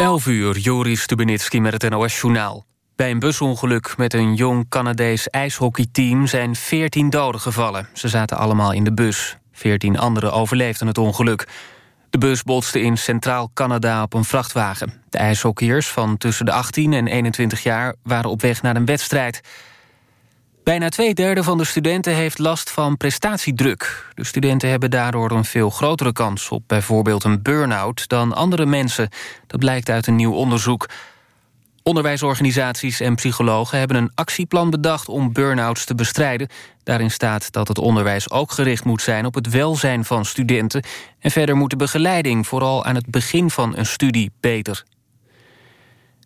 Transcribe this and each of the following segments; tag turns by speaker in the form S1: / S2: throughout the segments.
S1: 11 uur, Joris Stubenitski met het NOS-journaal. Bij een busongeluk met een jong Canadees ijshockeyteam... zijn 14 doden gevallen. Ze zaten allemaal in de bus. 14 anderen overleefden het ongeluk. De bus botste in Centraal Canada op een vrachtwagen. De ijshockeyers van tussen de 18 en 21 jaar... waren op weg naar een wedstrijd. Bijna twee derde van de studenten heeft last van prestatiedruk. De studenten hebben daardoor een veel grotere kans op bijvoorbeeld een burn-out dan andere mensen. Dat blijkt uit een nieuw onderzoek. Onderwijsorganisaties en psychologen hebben een actieplan bedacht om burn-outs te bestrijden. Daarin staat dat het onderwijs ook gericht moet zijn op het welzijn van studenten. En verder moet de begeleiding vooral aan het begin van een studie beter.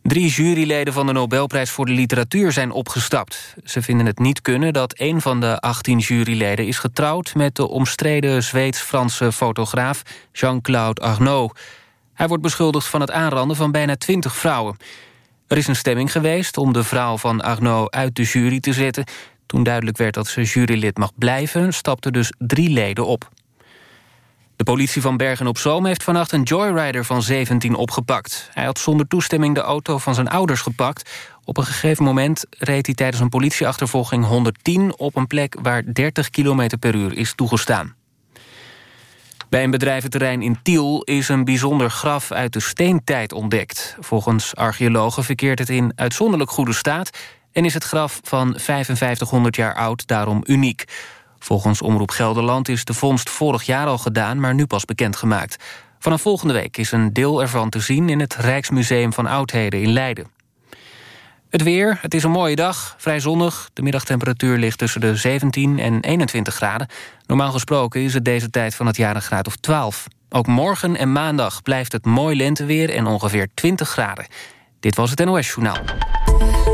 S1: Drie juryleden van de Nobelprijs voor de literatuur zijn opgestapt. Ze vinden het niet kunnen dat een van de 18 juryleden is getrouwd... met de omstreden Zweeds-Franse fotograaf Jean-Claude Arnaud. Hij wordt beschuldigd van het aanranden van bijna 20 vrouwen. Er is een stemming geweest om de vrouw van Arnaud uit de jury te zetten. Toen duidelijk werd dat ze jurylid mag blijven... stapten dus drie leden op. De politie van Bergen-op-Zoom heeft vannacht een joyrider van 17 opgepakt. Hij had zonder toestemming de auto van zijn ouders gepakt. Op een gegeven moment reed hij tijdens een politieachtervolging 110... op een plek waar 30 km per uur is toegestaan. Bij een bedrijventerrein in Tiel is een bijzonder graf uit de steentijd ontdekt. Volgens archeologen verkeert het in uitzonderlijk goede staat... en is het graf van 5500 jaar oud daarom uniek. Volgens Omroep Gelderland is de vondst vorig jaar al gedaan... maar nu pas bekendgemaakt. Vanaf volgende week is een deel ervan te zien... in het Rijksmuseum van Oudheden in Leiden. Het weer, het is een mooie dag, vrij zonnig. De middagtemperatuur ligt tussen de 17 en 21 graden. Normaal gesproken is het deze tijd van het jaar een graad of 12. Ook morgen en maandag blijft het mooi lenteweer en ongeveer 20 graden. Dit was het NOS Journaal.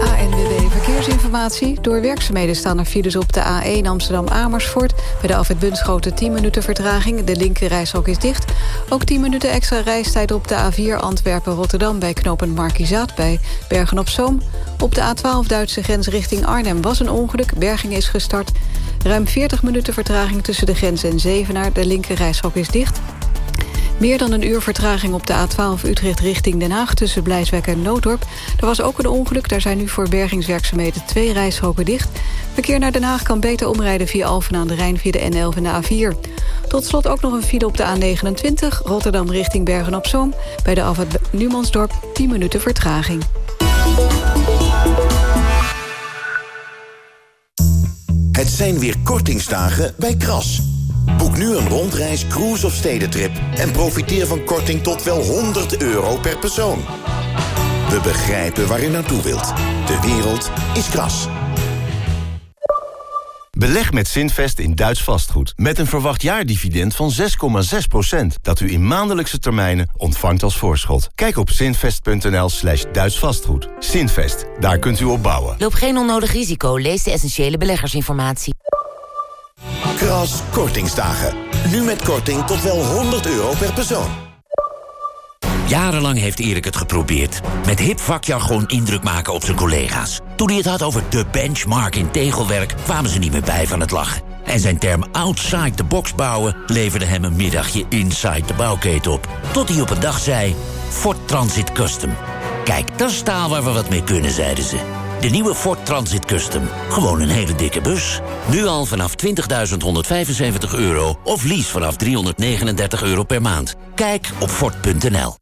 S2: ANWB Verkeersinformatie. Door werkzaamheden staan er files op de A1 Amsterdam-Amersfoort. Bij de afwit Bunschoten 10 minuten vertraging. De linker reishok is dicht. Ook 10 minuten extra reistijd op de A4 Antwerpen-Rotterdam... bij knooppunt Markizaat bij Bergen-op-Zoom. Op de A12 Duitse grens richting Arnhem was een ongeluk. Berging is gestart. Ruim 40 minuten vertraging tussen de grens en Zevenaar. De linker reishok is dicht. Meer dan een uur vertraging op de A12 Utrecht richting Den Haag... tussen Blijswijk en Noodorp. Er was ook een ongeluk. Daar zijn nu voor bergingswerkzaamheden twee reishokken dicht. Verkeer naar Den Haag kan beter omrijden via Alphen aan de Rijn... via de N11 en de A4. Tot slot ook nog een file op de A29 Rotterdam richting Bergen-op-Zoom. Bij de afwit Numansdorp 10 minuten vertraging.
S3: Het zijn weer kortingsdagen bij Kras. Boek nu een rondreis, cruise of stedentrip... en profiteer van korting tot wel 100 euro per persoon. We begrijpen waar u naartoe wilt. De wereld is kras.
S4: Beleg met Zinvest in Duits vastgoed. Met een verwacht jaardividend van 6,6%. Dat u in maandelijkse termijnen ontvangt als voorschot. Kijk op zinvest.nl slash Duits vastgoed. Zinvest, daar kunt u op bouwen.
S5: Loop geen onnodig risico. Lees de essentiële beleggersinformatie.
S3: Kras Kortingsdagen. Nu met korting tot wel 100 euro per persoon.
S6: Jarenlang heeft Erik het geprobeerd. Met hip vakjargon indruk maken op zijn collega's. Toen hij het had over de benchmark in tegelwerk... kwamen ze niet meer bij van het lachen. En zijn term outside the box bouwen... leverde hem een middagje inside de bouwketen op. Tot hij op een dag zei... Ford Transit Custom. Kijk, dat is staal waar we wat mee kunnen, zeiden ze. De nieuwe Ford Transit Custom. Gewoon een hele dikke bus. Nu al vanaf 20.175 euro of lease vanaf 339 euro per maand. Kijk op Ford.nl.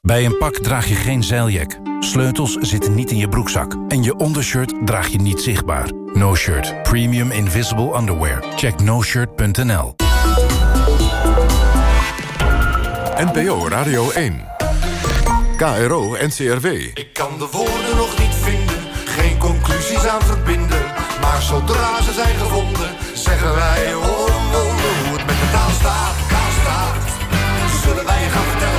S7: Bij een pak draag je geen zeiljak. Sleutels zitten niet in je broekzak. En je ondershirt draag je niet zichtbaar. No Shirt. Premium Invisible Underwear. Check noshirt.nl
S8: NPO Radio 1. KRO NCRW.
S9: Ik kan de woorden nog niet aan verbinden. Maar zodra ze zijn gevonden, zeggen wij oh, hoe het met de taal staat, taal staat. Zullen wij gaan vertellen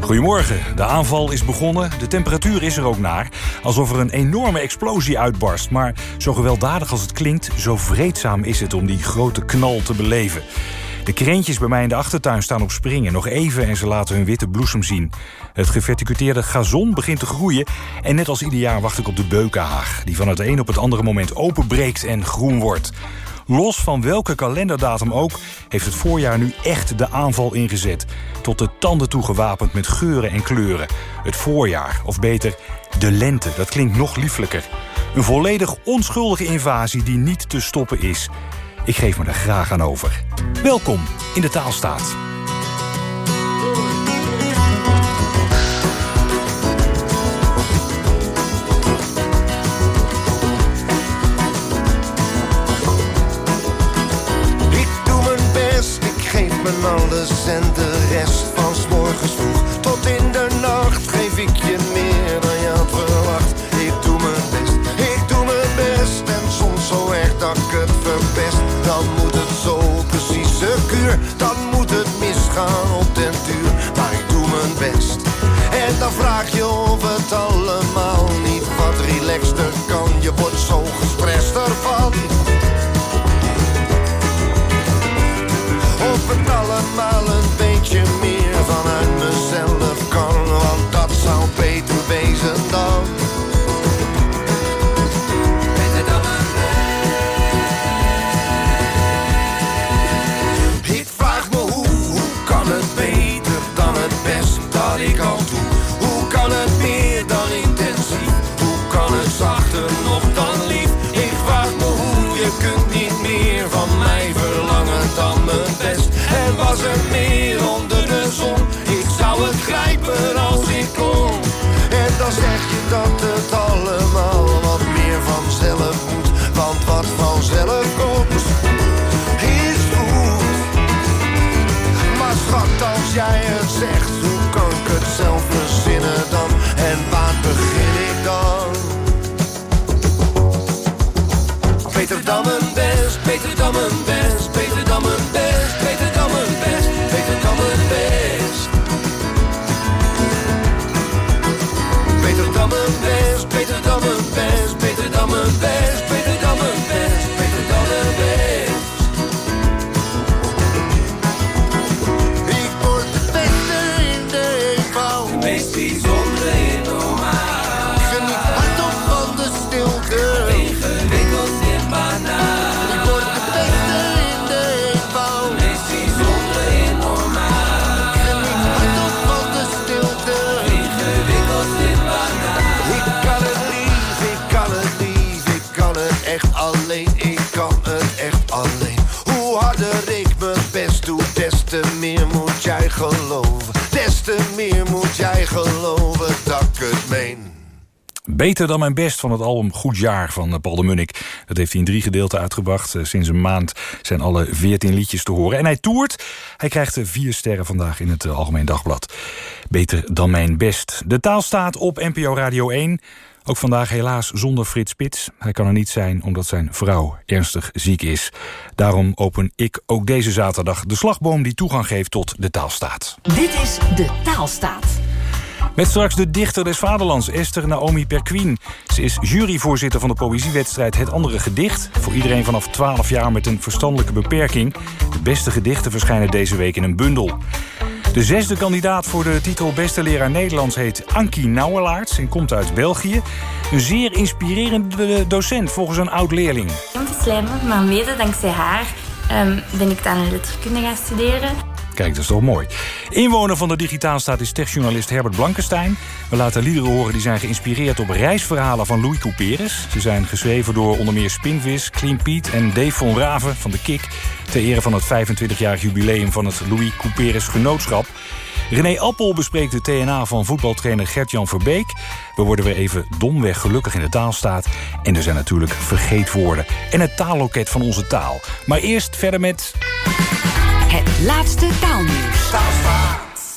S10: Goedemorgen. De aanval is begonnen. De temperatuur is er ook naar. Alsof er een enorme explosie uitbarst. Maar zo gewelddadig als het klinkt, zo vreedzaam is het om die grote knal te beleven. De krentjes bij mij in de achtertuin staan op springen. Nog even en ze laten hun witte bloesem zien. Het geverticuteerde gazon begint te groeien. En net als ieder jaar wacht ik op de beukenhaag. Die van het een op het andere moment openbreekt en groen wordt. Los van welke kalenderdatum ook, heeft het voorjaar nu echt de aanval ingezet. Tot de tanden toe gewapend met geuren en kleuren. Het voorjaar, of beter, de lente, dat klinkt nog lieflijker. Een volledig onschuldige invasie die niet te stoppen is. Ik geef me er graag aan over. Welkom in de Taalstaat.
S11: Mijn alles en de rest van 's morgens vroeg tot in de nacht geef ik je meer dan je had verwacht. Ik doe mijn best, ik doe mijn best en soms zo erg dat ik het verpest. Dan moet het zo precies secuur, dan moet het misgaan op den duur. Maar ik doe mijn best en dan vraag je of het allemaal niet wat relaxter kan. Je wordt zo gestrest ervan. Allemaal een beetje meer vanuit mezelf was er meer onder de zon, ik zou het grijpen als ik kon. En dan zeg je dat het allemaal wat meer vanzelf moet. Want wat vanzelf komt, is goed. Maar schat, als jij het zegt, hoe kan ik het zelf verzinnen dan? En waar begin Des te meer moet jij geloven dat ik het meen.
S10: Beter dan mijn best van het album Goed Jaar van eh, Paul de Munnik. Dat heeft hij in drie gedeelten uitgebracht. Eh, Sinds een maand zijn alle veertien liedjes te horen. En hij toert. Hij krijgt eh, vier sterren vandaag in het Algemeen Dagblad. Beter dan mijn best. De taal staat op NPO Radio 1. Ook vandaag helaas zonder Frits Spits. Hij kan er niet zijn omdat zijn vrouw ernstig ziek is. Daarom open ik ook deze zaterdag de slagboom die toegang geeft tot de taalstaat.
S12: Dit is de Taalstaat.
S10: Met straks de dichter des vaderlands, Esther Naomi Perquin. Ze is juryvoorzitter van de poëziewedstrijd Het Andere Gedicht. Voor iedereen vanaf 12 jaar met een verstandelijke beperking. De beste gedichten verschijnen deze week in een bundel. De zesde kandidaat voor de titel Beste Leraar Nederlands heet Ankie Nauwelaerts en komt uit België. Een zeer inspirerende docent volgens een oud-leerling.
S13: Om te slijmen, maar mede dankzij haar ehm, ben ik dan letterkunde gaan studeren.
S10: Kijk, dat is toch mooi. Inwoner van de Digitaalstaat is techjournalist Herbert Blankenstein. We laten liederen horen die zijn geïnspireerd op reisverhalen van Louis Couperus. Ze zijn geschreven door onder meer Spinvis, Clean Piet en Dave von Raven van de Kik... ter ere van het 25-jarig jubileum van het Louis Couperus Genootschap. René Appel bespreekt de TNA van voetbaltrainer Gert-Jan Verbeek. We worden weer even domweg gelukkig in de taalstaat. En er zijn natuurlijk vergeetwoorden. En het taalloket van onze taal. Maar eerst verder met...
S12: Het laatste taalnieuws.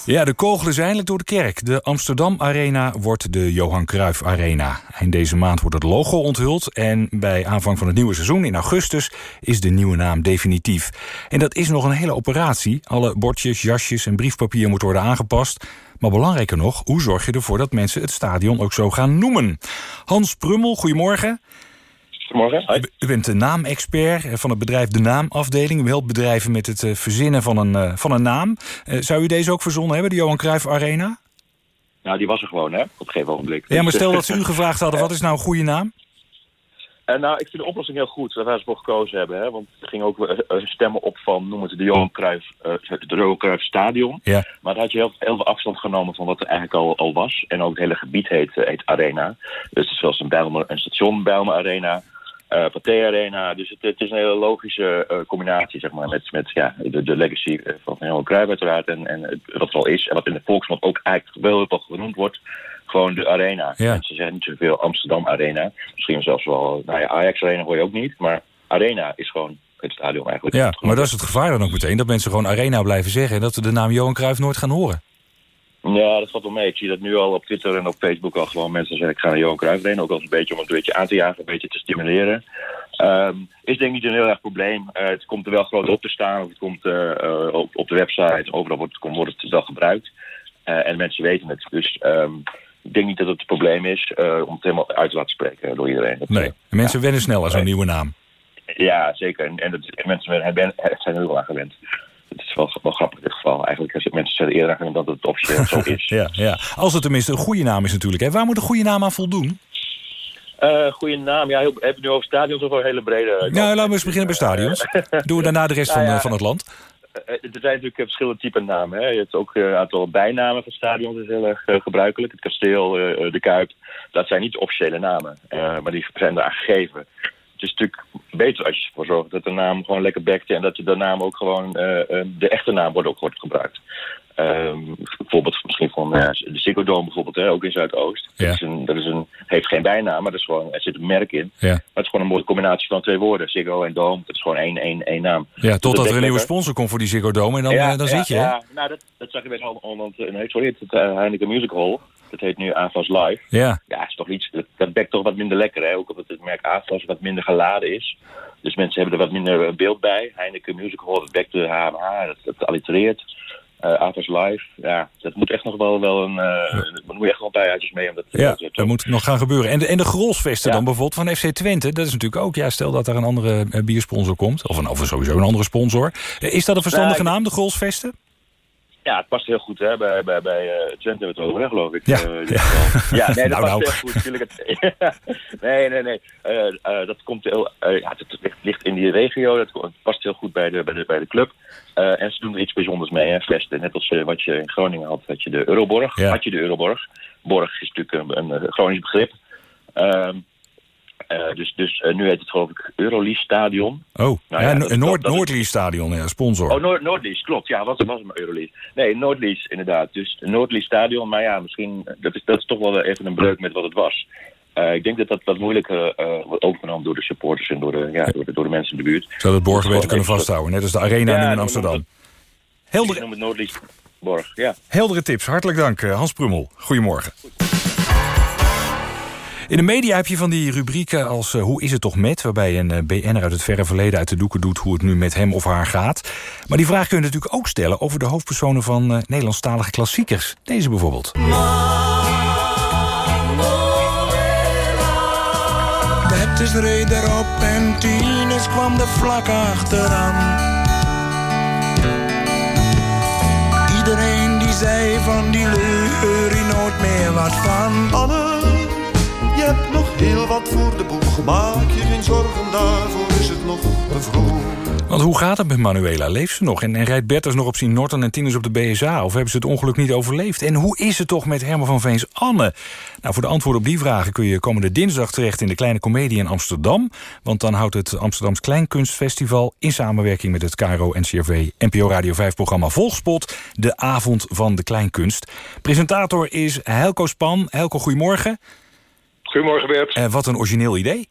S10: Ja, de kogelen zijn eindelijk door de kerk. De Amsterdam Arena wordt de Johan Cruijff Arena. Eind deze maand wordt het logo onthuld... en bij aanvang van het nieuwe seizoen in augustus... is de nieuwe naam definitief. En dat is nog een hele operatie. Alle bordjes, jasjes en briefpapier moet worden aangepast... Maar belangrijker nog, hoe zorg je ervoor dat mensen het stadion ook zo gaan noemen? Hans Prummel, goedemorgen.
S14: Goedemorgen.
S10: U, u bent de naamexpert van het bedrijf De Naamafdeling. U helpt bedrijven met het eh, verzinnen van een, eh, van een naam. Eh, zou u deze ook verzonnen hebben, de Johan Cruijff Arena?
S14: Nou, die was er gewoon, hè, op een gegeven ogenblik.
S10: Ja, maar stel dat ze u gevraagd hadden, wat is nou een goede naam?
S14: Uh, nou, ik vind de oplossing heel goed, waar ze voor gekozen hebben. Hè? Want er ging ook uh, stemmen op van, noem het de Johan Cruijff, uh, de Johan Cruijff Stadion.
S10: Ja.
S14: Maar daar had je heel, heel, veel afstand genomen van wat er eigenlijk al, al was. En ook het hele gebied heet, heet Arena. Dus het is zoals een, Bijlmer, een station Bijlmer Arena, uh, Pathé Arena. Dus het, het, is een hele logische combinatie, zeg maar, met, met ja, de, de legacy van Johan Cruijff uiteraard. En, en wat er al is, en wat in de volksmond ook eigenlijk wel heel genoemd wordt gewoon de arena.
S10: Ja.
S14: Mensen zeggen niet zoveel Amsterdam Arena. Misschien zelfs wel, nou ja, Ajax Arena hoor je ook niet. Maar Arena is gewoon het stadion eigenlijk.
S10: Ja, maar dat is het gevaar dan ook meteen. Dat mensen gewoon Arena blijven zeggen... en dat we de naam Johan Cruijff nooit gaan horen.
S14: Ja, dat valt wel mee. Ik zie dat nu al op Twitter en op Facebook al gewoon mensen zeggen... ik ga naar Johan Cruijff Arena. Ook al een beetje om het een beetje aan te jagen, een beetje te stimuleren. Um, is denk ik niet een heel erg probleem. Uh, het komt er wel groot op te staan. Of het komt uh, uh, op, op de website. Overal wordt, wordt het wel gebruikt. en mensen weten het. Dus... Um, ik denk niet dat het een probleem is om het helemaal uit te laten spreken door iedereen. Dat,
S10: nee, mensen ja. wennen snel aan zo'n nieuwe naam.
S14: Ja, zeker. En, en, dat, en mensen zijn er heel aan gewend. Het is wel, wel grappig in dit geval. Eigenlijk als mensen er eerder aan dat het officieel zo is.
S10: ja, ja. Als het tenminste een goede naam is natuurlijk. Hè. Waar moet een goede naam aan voldoen?
S14: Uh, goede naam. Ja, je nu over stadions of een hele brede...
S10: Nou, laten we eens beginnen bij stadions. Doen we daarna de rest
S14: nou,
S10: van,
S14: ja.
S10: van het land.
S14: er zijn natuurlijk verschillende typen namen. Hè. Je hebt ook een aantal bijnamen van stadions, dat is heel erg gebruikelijk. Het kasteel, de Kuip, dat zijn niet officiële namen, maar die zijn daar gegeven. Is natuurlijk beter als je ervoor zorgt dat de naam gewoon lekker bekt en dat de naam ook gewoon, de echte naam wordt ook wordt gebruikt. Um, bijvoorbeeld misschien van de Ziggo Dome bijvoorbeeld, hè, ook in Zuidoost.
S10: Ja.
S14: Dat, is een, dat is een, heeft geen bijnaam, maar dat is gewoon, er zit een merk in.
S10: Ja.
S14: Maar het is gewoon een mooie combinatie van twee woorden. Ziggo en Dome, dat is gewoon één, één, één naam.
S10: Ja, totdat er een nieuwe sponsor komt voor die Ziggo Dome en dan,
S14: ja,
S10: uh, dan zit je.
S14: Ja, nou, dat, dat zag je. Want, uh, nee, sorry, het uh, Heineken Music Hall. Dat heet nu AFAS Live.
S10: Ja.
S14: Ja, is toch iets, dat, dat bekt toch wat minder lekker, hè? Ook omdat het merk AFAS wat minder geladen is. Dus mensen hebben er wat minder beeld bij. Heineken Music Hall, dat bekt de HMH, dat, dat allitereert. Uh, Avers Live, ja, dat moet echt nog wel, wel een... Uh, daar moet je echt wel een paar jaartjes mee om dat
S10: Ja, dat, dat moet nog gaan gebeuren. En de, en de Grolsvesten
S14: Ja.
S10: dan bijvoorbeeld van FC Twente... dat is natuurlijk ook, ja, stel dat er een andere eh, biersponsor komt... of, een, of sowieso een andere sponsor. Eh, Is dat een verstandige
S14: Nou,
S10: naam, de Grolsvesten?
S14: Ja, het past heel goed, hè? Bij, bij, bij uh, Twente hebben we het over, hè, geloof ik.
S10: Ja.
S14: Uh, dit geval. ja nee, dat
S10: Nou,
S14: past
S10: nou.
S14: heel goed. Natuurlijk het, nee, nee, nee. Uh, dat komt heel... Ja, het, ligt, ligt in die regio. Dat past heel goed bij de, bij de, bij de club. En ze doen er iets bijzonders mee, hè, Vesten. Net als wat je in Groningen had, had je de Euroborg.
S10: Ja.
S14: Had je de Euroborg. Borg is natuurlijk een, een, een Gronings begrip. Ehm, uh, dus dus uh, nu heet het geloof ik Eurolease Stadion.
S10: Oh,
S14: Nou
S10: ja,
S14: ja,
S10: Noord,
S14: dat- dat-
S10: Noord,
S14: dat is-
S10: Noordlies Stadion, ja, sponsor.
S14: Oh, Noord Noordlease, klopt. Ja, was, was het maar Eurolease. Nee, Noordlease inderdaad. Dus Noordlease Stadion, maar ja, misschien... Dat is, dat is toch wel even een breuk met wat het was. Uh, ik denk dat dat wat moeilijker wordt overgenomen door de supporters en door de, ja, door de, door de mensen in de buurt.
S10: Zou dat beter kunnen vasthouden, net als de Arena
S14: Ja,
S10: nu in Amsterdam.
S14: het-
S10: Heldere,
S14: Ik noem het Noordlease Borg, ja.
S10: heldere tips, hartelijk dank eh, Hans Prummel. Goedemorgen. In de media heb je van die rubrieken als eh, Hoe is het toch met... waarbij een eh, BN'er uit het verre verleden uit de doeken doet... hoe het nu met hem of haar gaat. Maar die vraag kun je natuurlijk ook stellen... over de hoofdpersonen van eh, Nederlandstalige klassiekers. Deze bijvoorbeeld.
S11: Bertus reed erop en Tinus kwam er vlak achteraan. Iedereen die zei van die leur nooit meer wat van.
S9: Anne, je hebt nog heel wat voor de boeg. Maak je zorgen, daarvoor is het nog te vroeg.
S10: Want hoe gaat het met Manuela? Leeft ze nog? En, en rijdt Bertus nog op zijn Norton en Tinus op de BSA? Of hebben ze het ongeluk niet overleefd? En hoe is het toch met Herman van Veens Anne? Nou, voor de antwoorden op die vragen kun je komende dinsdag terecht... in de Kleine Comedie in Amsterdam. Want dan houdt het Amsterdams Kleinkunstfestival... in samenwerking met het KRO NCRV NPO Radio 5-programma Volgspot... de Avond van de Kleinkunst. Presentator is Helco Span. Helco, goedemorgen.
S15: Goedemorgen Bert.
S10: En wat een origineel idee.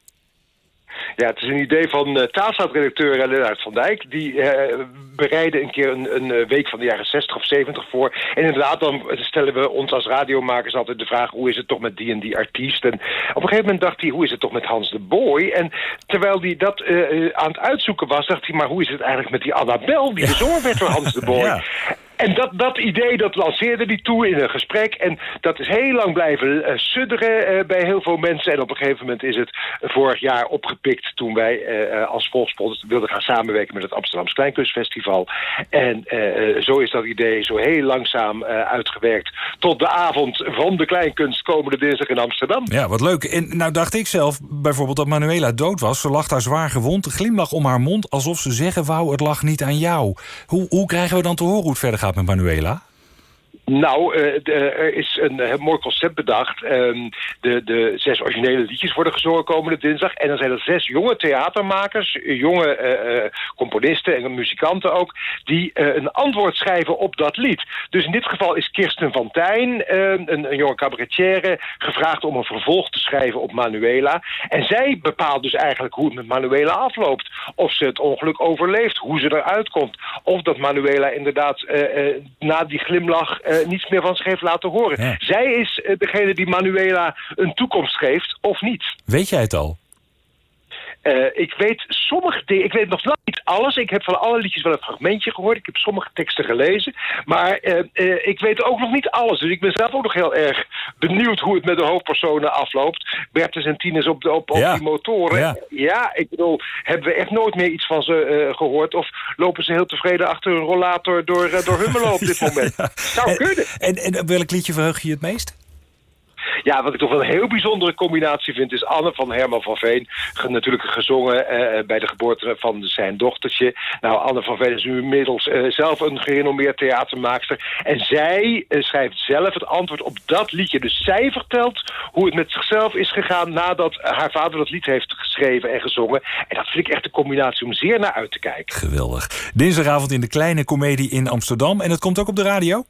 S15: Ja, het is een idee van uh, taalstaatredacteur Lennart van Dijk. Die uh, bereiden een keer een, een, week van de jaren 60 of 70 voor. En inderdaad, dan stellen we ons als radiomakers altijd de vraag... hoe is het toch met die en die artiest? En op een gegeven moment dacht hij, hoe is het toch met Hans de Boy? En terwijl hij dat uh, aan het uitzoeken was, dacht hij... maar hoe is het eigenlijk met die Annabel die bezongen werd door Hans de Boy? ja. En dat, dat idee dat lanceerde hij toe in een gesprek. En dat is heel lang blijven uh, sudderen uh, bij heel veel mensen. En op een gegeven moment is het vorig jaar opgepikt... toen wij uh, als Volkspot wilden gaan samenwerken met het Amsterdamse Kleinkunstfestival. En zo is dat idee zo heel langzaam uitgewerkt... tot de avond van de Kleinkunst komende dinsdag in Amsterdam.
S10: Ja, wat leuk. En nou dacht ik zelf bijvoorbeeld dat Manuela dood was. Ze lag daar zwaar gewond, glimlach om haar mond... alsof ze zeggen wou, het lag niet aan jou. Hoe, hoe krijgen we dan te horen hoe het verder gaat met Manuela?
S15: Nou, de, er is een uh, mooi concept bedacht. Um, de, de zes originele liedjes worden gezongen komende dinsdag. En dan zijn er zes jonge theatermakers, jonge uh, componisten en muzikanten ook... die een antwoord schrijven op dat lied. Dus in dit geval is Kirsten van Tijn, ehm, een, een, jonge cabaretière... gevraagd om een vervolg te schrijven op Manuela. En zij bepaalt dus eigenlijk hoe het met Manuela afloopt. Of ze het ongeluk overleeft, hoe ze eruit komt. Of dat Manuela inderdaad na die glimlach niets meer van zich heeft laten horen. Ja. Zij is uh, degene die Manuela een toekomst geeft, of niet.
S10: Weet jij het al?
S15: Uh, ik weet sommige dingen, ik weet nog wel niet alles. Ik heb van alle liedjes wel een fragmentje gehoord. Ik heb sommige teksten gelezen. Maar uh, uh, ik weet ook nog niet alles. Dus ik ben zelf ook nog heel erg benieuwd hoe het met de hoofdpersonen afloopt. Bertus en Tines op, de, op, op
S10: ja.
S15: die motoren.
S10: Ja.
S15: ja. ik bedoel, hebben we echt nooit meer iets van ze gehoord? Of lopen ze heel tevreden achter een rollator door, door Hummelo op dit ja, moment? Zou
S10: en,
S15: kunnen.
S10: En, en welk liedje verheug je het meest?
S15: Ja, wat ik toch wel een heel bijzondere combinatie vind... is Anne van Herman van Veen. Natuurlijk gezongen uh, bij de geboorte van zijn dochtertje. Nou, Anne van Veen is nu inmiddels uh, zelf een gerenommeerd theatermaakster. En zij uh, schrijft zelf het antwoord op dat liedje. Dus zij vertelt hoe het met zichzelf is gegaan... nadat haar vader dat lied heeft geschreven en gezongen. En dat vind ik echt een combinatie om zeer naar uit te kijken.
S10: Geweldig. Dinsdagavond in de Kleine Comedie in Amsterdam. En het komt ook op de radio?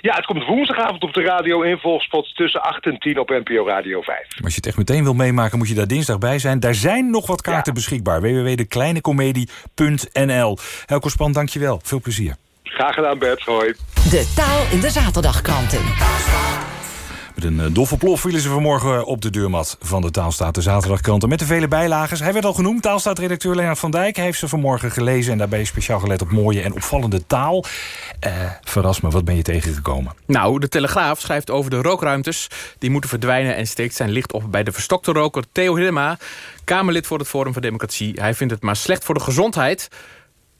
S15: Ja, het komt woensdagavond op de radio in tussen 8 en 10 op NPO Radio 5.
S10: Maar als je het echt meteen wil meemaken, moet je daar dinsdag bij zijn. Daar zijn nog wat kaarten ja. beschikbaar. www.dekleinecomedie.nl Helco Span, dankjewel. Veel plezier.
S15: Graag gedaan, Bert. Hoi.
S12: De taal in de zaterdagkranten.
S10: Met een uh, doffe plof vielen ze vanmorgen op de deurmat van de Taalstaat de Zaterdagkranten. Met de vele bijlagers. Hij werd al genoemd, Taalstaat-redacteur Leonard van Dijk. Heeft ze vanmorgen gelezen en daarbij speciaal gelet op mooie en opvallende taal. Uh, verras me, wat ben je tegengekomen?
S16: Nou, de Telegraaf schrijft over de rookruimtes. Die moeten verdwijnen en steekt zijn licht op bij de verstokte roker Theo Hillema. Kamerlid voor het Forum voor Democratie. Hij vindt het maar slecht voor de gezondheid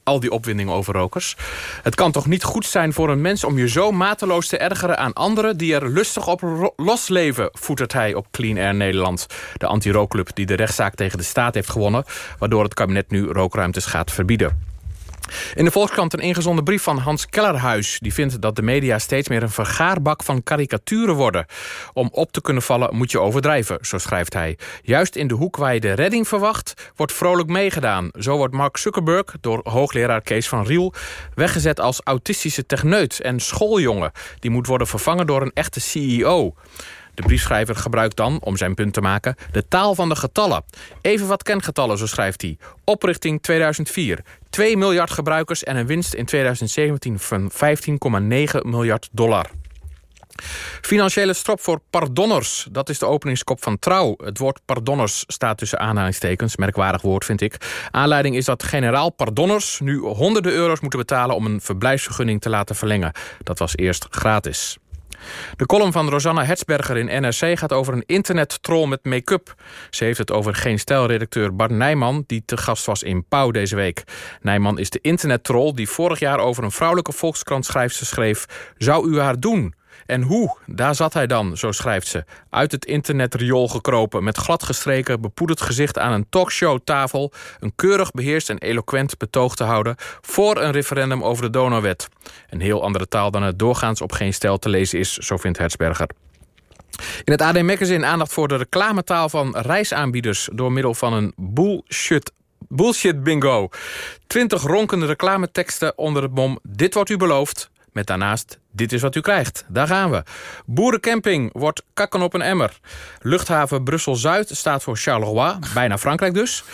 S16: al die opwindingen over rokers. Het kan toch niet goed zijn voor een mens om je zo mateloos te ergeren aan anderen... die er lustig op losleven, voetert hij op Clean Air Nederland. De anti-rookclub die de rechtszaak tegen de staat heeft gewonnen... waardoor het kabinet nu rookruimtes gaat verbieden. In de Volkskrant een ingezonden brief van Hans Kellerhuis. Die vindt dat de media steeds meer een vergaarbak van karikaturen worden. Om op te kunnen vallen moet je overdrijven, zo schrijft hij. Juist in de hoek waar je de redding verwacht, wordt vrolijk meegedaan. Zo wordt Mark Zuckerberg door hoogleraar Kees van Riel... weggezet als autistische techneut en schooljongen. Die moet worden vervangen door een echte CEO. De briefschrijver gebruikt dan, om zijn punt te maken, de taal van de getallen. Even wat kengetallen, zo schrijft hij. Oprichting 2004. 2 miljard gebruikers en een winst in 2017 van 15,9 miljard dollar. Financiële strop voor pardonners. Dat is de openingskop van Trouw. Het woord pardonners staat tussen aanhalingstekens. Merkwaardig woord, vind ik. Aanleiding is dat generaal pardonners nu honderden euro's moeten betalen... om een verblijfsvergunning te laten verlengen. Dat was eerst gratis. De column van Rosanna Hetsberger in NRC gaat over een internettroll met make-up. Ze heeft het over geen stijlredacteur Bart Nijman... die te gast was in Pauw deze week. Nijman is de internettroll die vorig jaar over een vrouwelijke Volkskrant-schrijfster schreef... Zou u haar doen? En hoe? Daar zat hij dan, zo schrijft ze. Uit het internetriool gekropen, met gladgestreken, bepoederd gezicht aan een talkshowtafel... een keurig beheerst en eloquent betoog te houden... voor een referendum over de donorwet. Een heel andere taal dan het doorgaans op geen stijl te lezen is, zo vindt Hertzberger. In het AD Magazine aandacht voor de reclametaal van reisaanbieders... door middel van een bullshit Bullshit bingo. Twintig ronkende reclameteksten onder het mom... Dit wordt u beloofd, Met daarnaast Dit is wat u krijgt. Daar gaan we. Boerencamping wordt kakken op een emmer. Luchthaven Brussel-Zuid staat voor Charleroi. Bijna Frankrijk dus.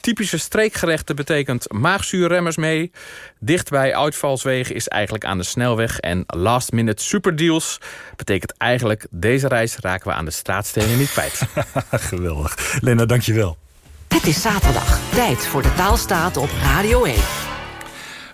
S16: Typische streekgerechten betekent maagzuurremmers mee. Dicht bij uitvalswegen is eigenlijk aan de snelweg. En last minute superdeals betekent eigenlijk... deze reis raken we aan de straatstenen niet kwijt.
S10: Geweldig. Lena, dankjewel.
S12: Het is zaterdag. Tijd voor de taalstaat op Radio 1.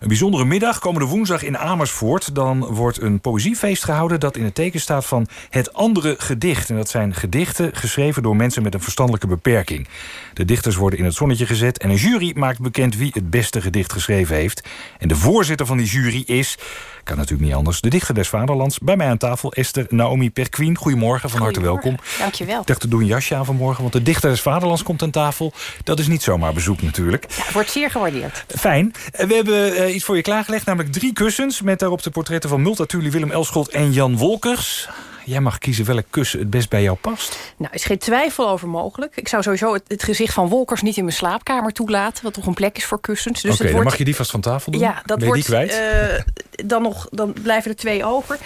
S10: Een bijzondere middag komende woensdag in Amersfoort. Dan wordt een poëziefeest gehouden dat in het teken staat van het andere gedicht. En dat zijn gedichten geschreven door mensen met een verstandelijke beperking. De dichters worden in het zonnetje gezet en een jury maakt bekend wie het beste gedicht geschreven heeft. En de voorzitter van die jury is, kan natuurlijk niet anders, de dichter des vaderlands. Bij mij aan tafel Esther Naomi Perquin. Goedemorgen, van harte welkom.
S17: Dankjewel.
S10: Ik dacht, te doen een jasje aan vanmorgen, want de dichter des vaderlands komt aan tafel. Dat is niet zomaar bezoek natuurlijk.
S17: Ja, wordt zeer gewaardeerd.
S10: Fijn. We hebben uh, iets voor je klaargelegd, namelijk drie kussens... met daarop de portretten van Multatuli, Willem Elschot en Jan Wolkers. Jij mag kiezen welk kussen het best bij jou past.
S17: Nou, is geen twijfel over mogelijk. Ik zou sowieso het, het, gezicht van Wolkers niet in mijn slaapkamer toelaten... wat toch een plek is voor kussens.
S10: Dus Oké, okay, dan mag je die vast van tafel doen.
S17: Ja, dat
S10: ben
S17: wordt,
S10: die kwijt?
S17: Uh, dan, nog, dan blijven er twee over.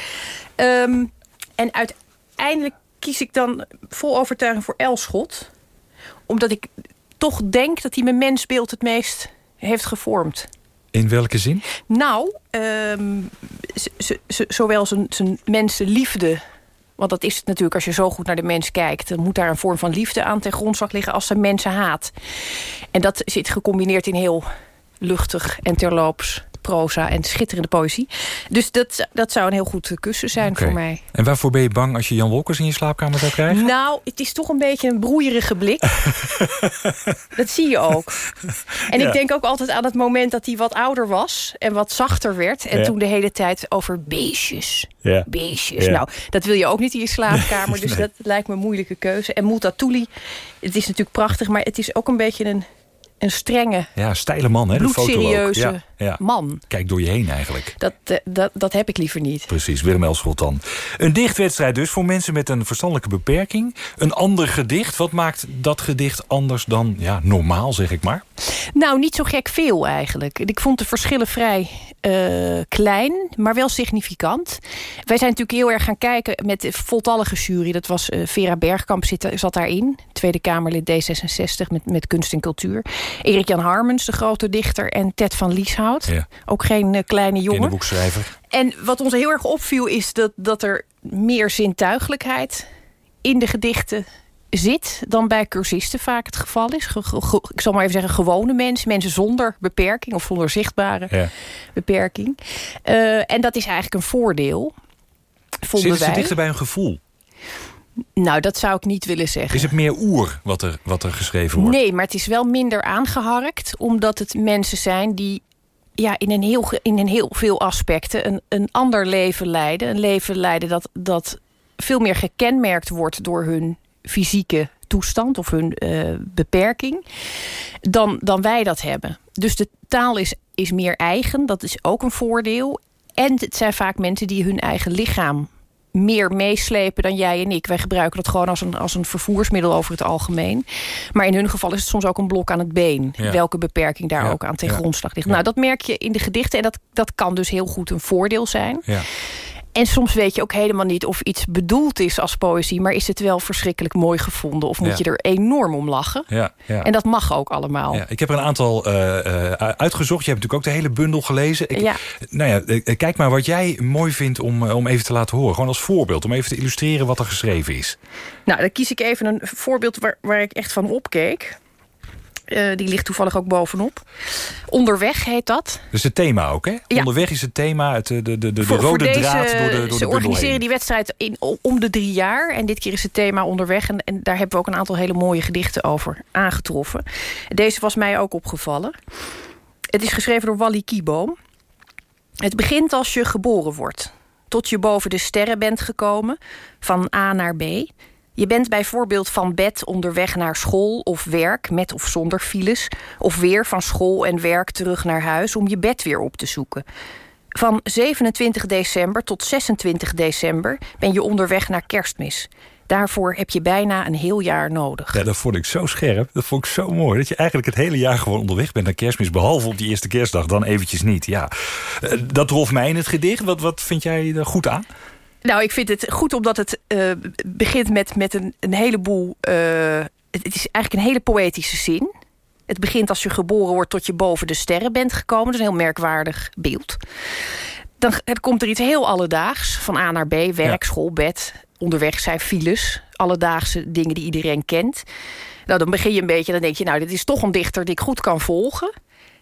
S17: Um, en uiteindelijk kies ik dan vol overtuiging voor Elschot. Omdat ik toch denk dat hij mijn mensbeeld het meest heeft gevormd.
S10: In welke zin?
S17: Nou, um, zowel zijn, zijn mensenliefde... want dat is het natuurlijk als je zo goed naar de mens kijkt... dan moet daar een vorm van liefde aan ten grondslag liggen... als zijn mensenhaat. En dat zit gecombineerd in heel luchtig en terloops proza en schitterende poëzie. Dus dat, dat zou een heel goed kussen zijn
S10: okay.
S17: voor mij.
S10: En waarvoor ben je bang als je Jan Wolkers in je slaapkamer zou krijgen?
S17: Nou, het is toch een beetje een broeierige blik. dat zie je ook. En ja. ik denk ook altijd aan het moment dat hij wat ouder was... en wat zachter werd. En ja. toen de hele tijd over beestjes.
S10: Ja.
S17: Beestjes. Nou, dat wil je ook niet in je slaapkamer. Dus
S10: nee.
S17: dat lijkt me een moeilijke keuze. En Multatuli, het is natuurlijk prachtig... maar het is ook een beetje een een strenge,
S10: ja, steile man, hè?
S17: bloedserieuze
S10: ja, ja.
S17: man.
S10: Kijk door je heen eigenlijk.
S17: Dat, uh, dat, dat heb ik liever niet.
S10: Precies, Willem Elschot dan. Een dichtwedstrijd dus voor mensen met een verstandelijke beperking. Een ander gedicht. Wat maakt dat gedicht anders dan ja, normaal, zeg ik maar?
S17: Nou, niet zo gek veel eigenlijk. Ik vond de verschillen vrij uh, klein, maar wel significant. Wij zijn natuurlijk heel erg gaan kijken met de voltallige jury. Dat was uh, Vera Bergkamp zit, zat daarin. Tweede Kamerlid D66 met, met kunst en cultuur. Erik Jan Harmens, de grote dichter. En Ted van Lieshout.
S10: Ja.
S17: Ook geen uh, kleine jongen.
S10: Kinderboekschrijver.
S17: En wat ons heel erg opviel is dat, dat er meer zintuigelijkheid in de gedichten zit dan bij cursisten vaak het geval is. Ge, ge, ik zal maar even zeggen gewone mensen. Mensen zonder beperking of zonder zichtbare
S10: ja.
S17: beperking. Uh, en dat is eigenlijk een voordeel.
S10: Zitten ze dichter bij een gevoel?
S17: Nou, dat zou ik niet willen zeggen.
S10: Is het meer oer wat er, wat er geschreven wordt?
S17: Nee, maar het is wel minder aangeharkt. Omdat het mensen zijn die ja, in, een heel, in een heel veel aspecten een, een ander leven leiden. Een leven leiden dat, dat veel meer gekenmerkt wordt door hun fysieke toestand of hun uh, beperking, dan, dan wij dat hebben. Dus de taal is, is meer eigen, dat is ook een voordeel. En het zijn vaak mensen die hun eigen lichaam meer meeslepen dan jij en ik. Wij gebruiken dat gewoon als een, als een vervoersmiddel over het algemeen. Maar in hun geval is het soms ook een blok aan het been.
S10: Ja.
S17: Welke beperking daar
S10: Ja.
S17: ook aan ten
S10: Ja.
S17: grondslag ligt. Nou, dat merk je in de gedichten. En dat, dat kan dus heel goed een voordeel zijn.
S10: Ja.
S17: En soms weet je ook helemaal niet of iets bedoeld is als poëzie... maar is het wel verschrikkelijk mooi gevonden... of moet
S10: Ja.
S17: je er enorm om lachen.
S10: Ja, ja.
S17: En dat mag ook allemaal.
S10: Ja, ik heb er een aantal eh, eh, uitgezocht. Je hebt natuurlijk ook de hele bundel gelezen. Ik,
S17: Ja.
S10: Nou ja, eh, kijk maar wat jij mooi vindt om, om even te laten horen. Gewoon als voorbeeld, om even te illustreren wat er geschreven is.
S17: Nou, dan kies ik even een voorbeeld waar, waar ik echt van opkeek. Eh, die ligt toevallig ook bovenop. Onderweg heet dat.
S10: Dus het thema ook, hè?
S17: Ja.
S10: Onderweg is het thema, het, de, de, de, de
S17: Voor- voor
S10: rode
S17: deze-
S10: draad door de, door
S17: Ze organiseren
S10: heen.
S17: die wedstrijd in, om de drie jaar. En dit keer is het thema onderweg. En, en daar hebben we ook een aantal hele mooie gedichten over aangetroffen. Deze was mij ook opgevallen. Het is geschreven door Wally Kieboom. Het begint als je geboren wordt. Tot je boven de sterren bent gekomen. Van A naar B. Je bent bijvoorbeeld van bed onderweg naar school of werk... met of zonder files. Of weer van school en werk terug naar huis... om je bed weer op te zoeken. Van 27 december tot 26 december ben je onderweg naar kerstmis. Daarvoor heb je bijna een heel jaar nodig.
S10: Ja, dat vond ik zo scherp. Dat vond ik zo mooi. Dat je eigenlijk het hele jaar gewoon onderweg bent naar kerstmis. Behalve op die eerste kerstdag, dan eventjes niet. Ja. Eh, dat trof mij in het gedicht. Wat, wat vind jij er goed aan?
S17: Nou, ik vind het goed omdat het uh, begint met, met een, een heleboel... Uh, het, het is eigenlijk een hele poëtische zin. Het begint als je geboren wordt tot je boven de sterren bent gekomen. Dat is een heel merkwaardig beeld. Dan komt er iets heel alledaags. Van A naar B, werk, ja. school, bed. Onderweg zijn files. Alledaagse dingen die iedereen kent. Nou, dan begin je een beetje, dan denk je... nou, dit is toch een dichter die ik goed kan volgen.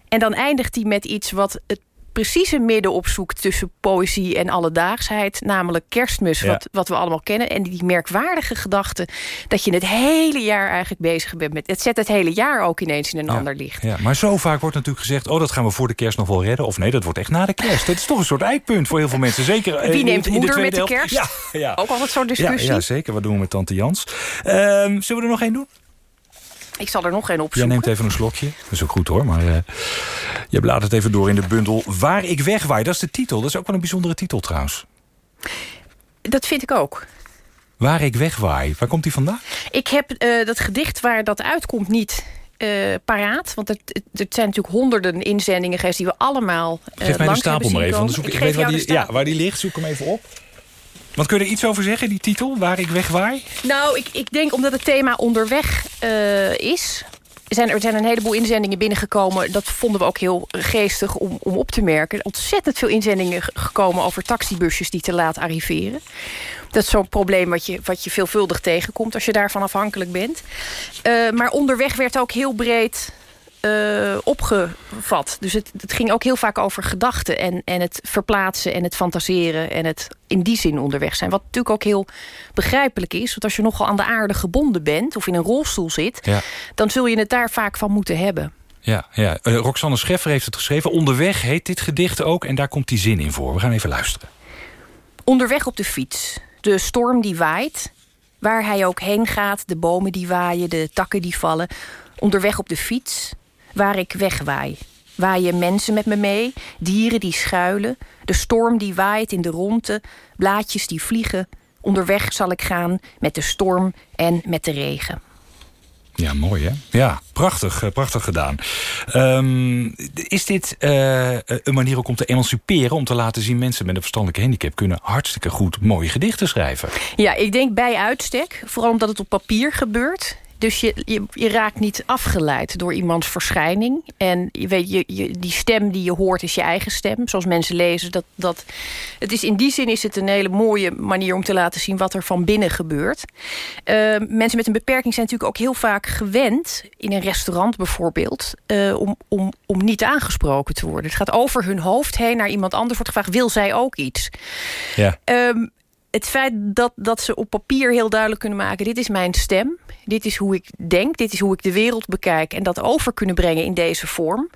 S17: En dan eindigt hij met iets wat het precies een midden opzoekt tussen poëzie en alledaagsheid. Namelijk kerstmis, ja. wat, wat we allemaal kennen. En die merkwaardige gedachte dat je het hele jaar eigenlijk bezig bent met... Het zet het hele jaar ook ineens in een
S10: ja.
S17: ander licht.
S10: Ja, maar zo vaak wordt natuurlijk gezegd... oh, dat gaan we voor de kerst nog wel redden. Of nee, dat wordt echt na de kerst. Dat is toch een soort eikpunt voor heel veel mensen. Zeker
S17: Wie neemt
S10: in
S17: moeder
S10: de
S17: met de kerst?
S10: Ja, ja.
S17: Ook altijd zo'n discussie.
S10: Ja, ja, zeker. Wat doen we met tante Jans? Uh, zullen we er nog één doen?
S17: Ik zal er nog één opzoeken.
S10: Jij neemt even een slokje. Dat is ook goed hoor. Maar uh, je bladert even door in de bundel Waar ik wegwaai. Dat is de titel. Dat is ook wel een bijzondere titel trouwens.
S17: Dat vind ik ook.
S10: Waar ik wegwaai. Waar komt die vandaan?
S17: Ik heb uh, dat gedicht waar dat uitkomt niet uh, paraat. Want het, zijn natuurlijk honderden inzendingen geweest... die we allemaal uh,
S10: Geef mij de stapel maar even. Zoek,
S17: ik,
S10: ik weet waar die, ja, waar die ligt. Zoek hem even op. Want kun je er iets over zeggen, die titel, Waar ik wegwaai?
S17: Nou, ik, ik denk omdat het thema onderweg uh, is... Zijn, er zijn een heleboel inzendingen binnengekomen. Dat vonden we ook heel geestig om, om op te merken. Ontzettend veel inzendingen gekomen over taxibusjes die te laat arriveren. Dat is zo'n probleem wat je, wat je veelvuldig tegenkomt als je daarvan afhankelijk bent. Uh, maar onderweg werd ook heel breed uh, opgevat. Dus het, het, ging ook heel vaak over gedachten... En, en het verplaatsen en het fantaseren... en het in die zin onderweg zijn. Wat natuurlijk ook heel begrijpelijk is. Want als je nogal aan de aarde gebonden bent... of in een rolstoel zit... Ja. dan zul je het daar vaak van moeten hebben.
S10: Ja, ja. Uh, Roxanne Scheffer heeft het geschreven. Onderweg heet dit gedicht ook en daar komt die zin in voor. We gaan even luisteren.
S17: Onderweg op de fiets. De storm die waait. Waar hij ook heen gaat. De bomen die waaien, de takken die vallen. Onderweg op de fiets waar ik wegwaai. Waaien mensen met me mee, dieren die schuilen... de storm die waait in de ronde, blaadjes die vliegen. Onderweg zal ik gaan met de storm en met de regen.
S10: Ja, mooi hè? Ja, prachtig, prachtig gedaan. Um, is dit uh, een manier ook om te emanciperen... om te laten zien mensen met een verstandelijke handicap... kunnen hartstikke goed mooie gedichten schrijven?
S17: Ja, ik denk bij uitstek. Vooral omdat het op papier gebeurt. Dus je, je, je, raakt niet afgeleid door iemands verschijning. En je weet, je, je, die stem die je hoort is je eigen stem. Zoals mensen lezen. Dat, dat, het is, in die zin is het een hele mooie manier om te laten zien... wat er van binnen gebeurt. Uh, mensen met een beperking zijn natuurlijk ook heel vaak gewend... in een restaurant bijvoorbeeld... Uh, om, om, om niet aangesproken te worden. Het gaat over hun hoofd heen naar iemand anders. Wordt gevraagd, wil zij ook iets?
S10: Ja.
S17: Um, het feit dat, dat ze op papier heel duidelijk kunnen maken... dit is mijn stem, dit is hoe ik denk, dit is hoe ik de wereld bekijk... en dat over kunnen brengen in deze vorm...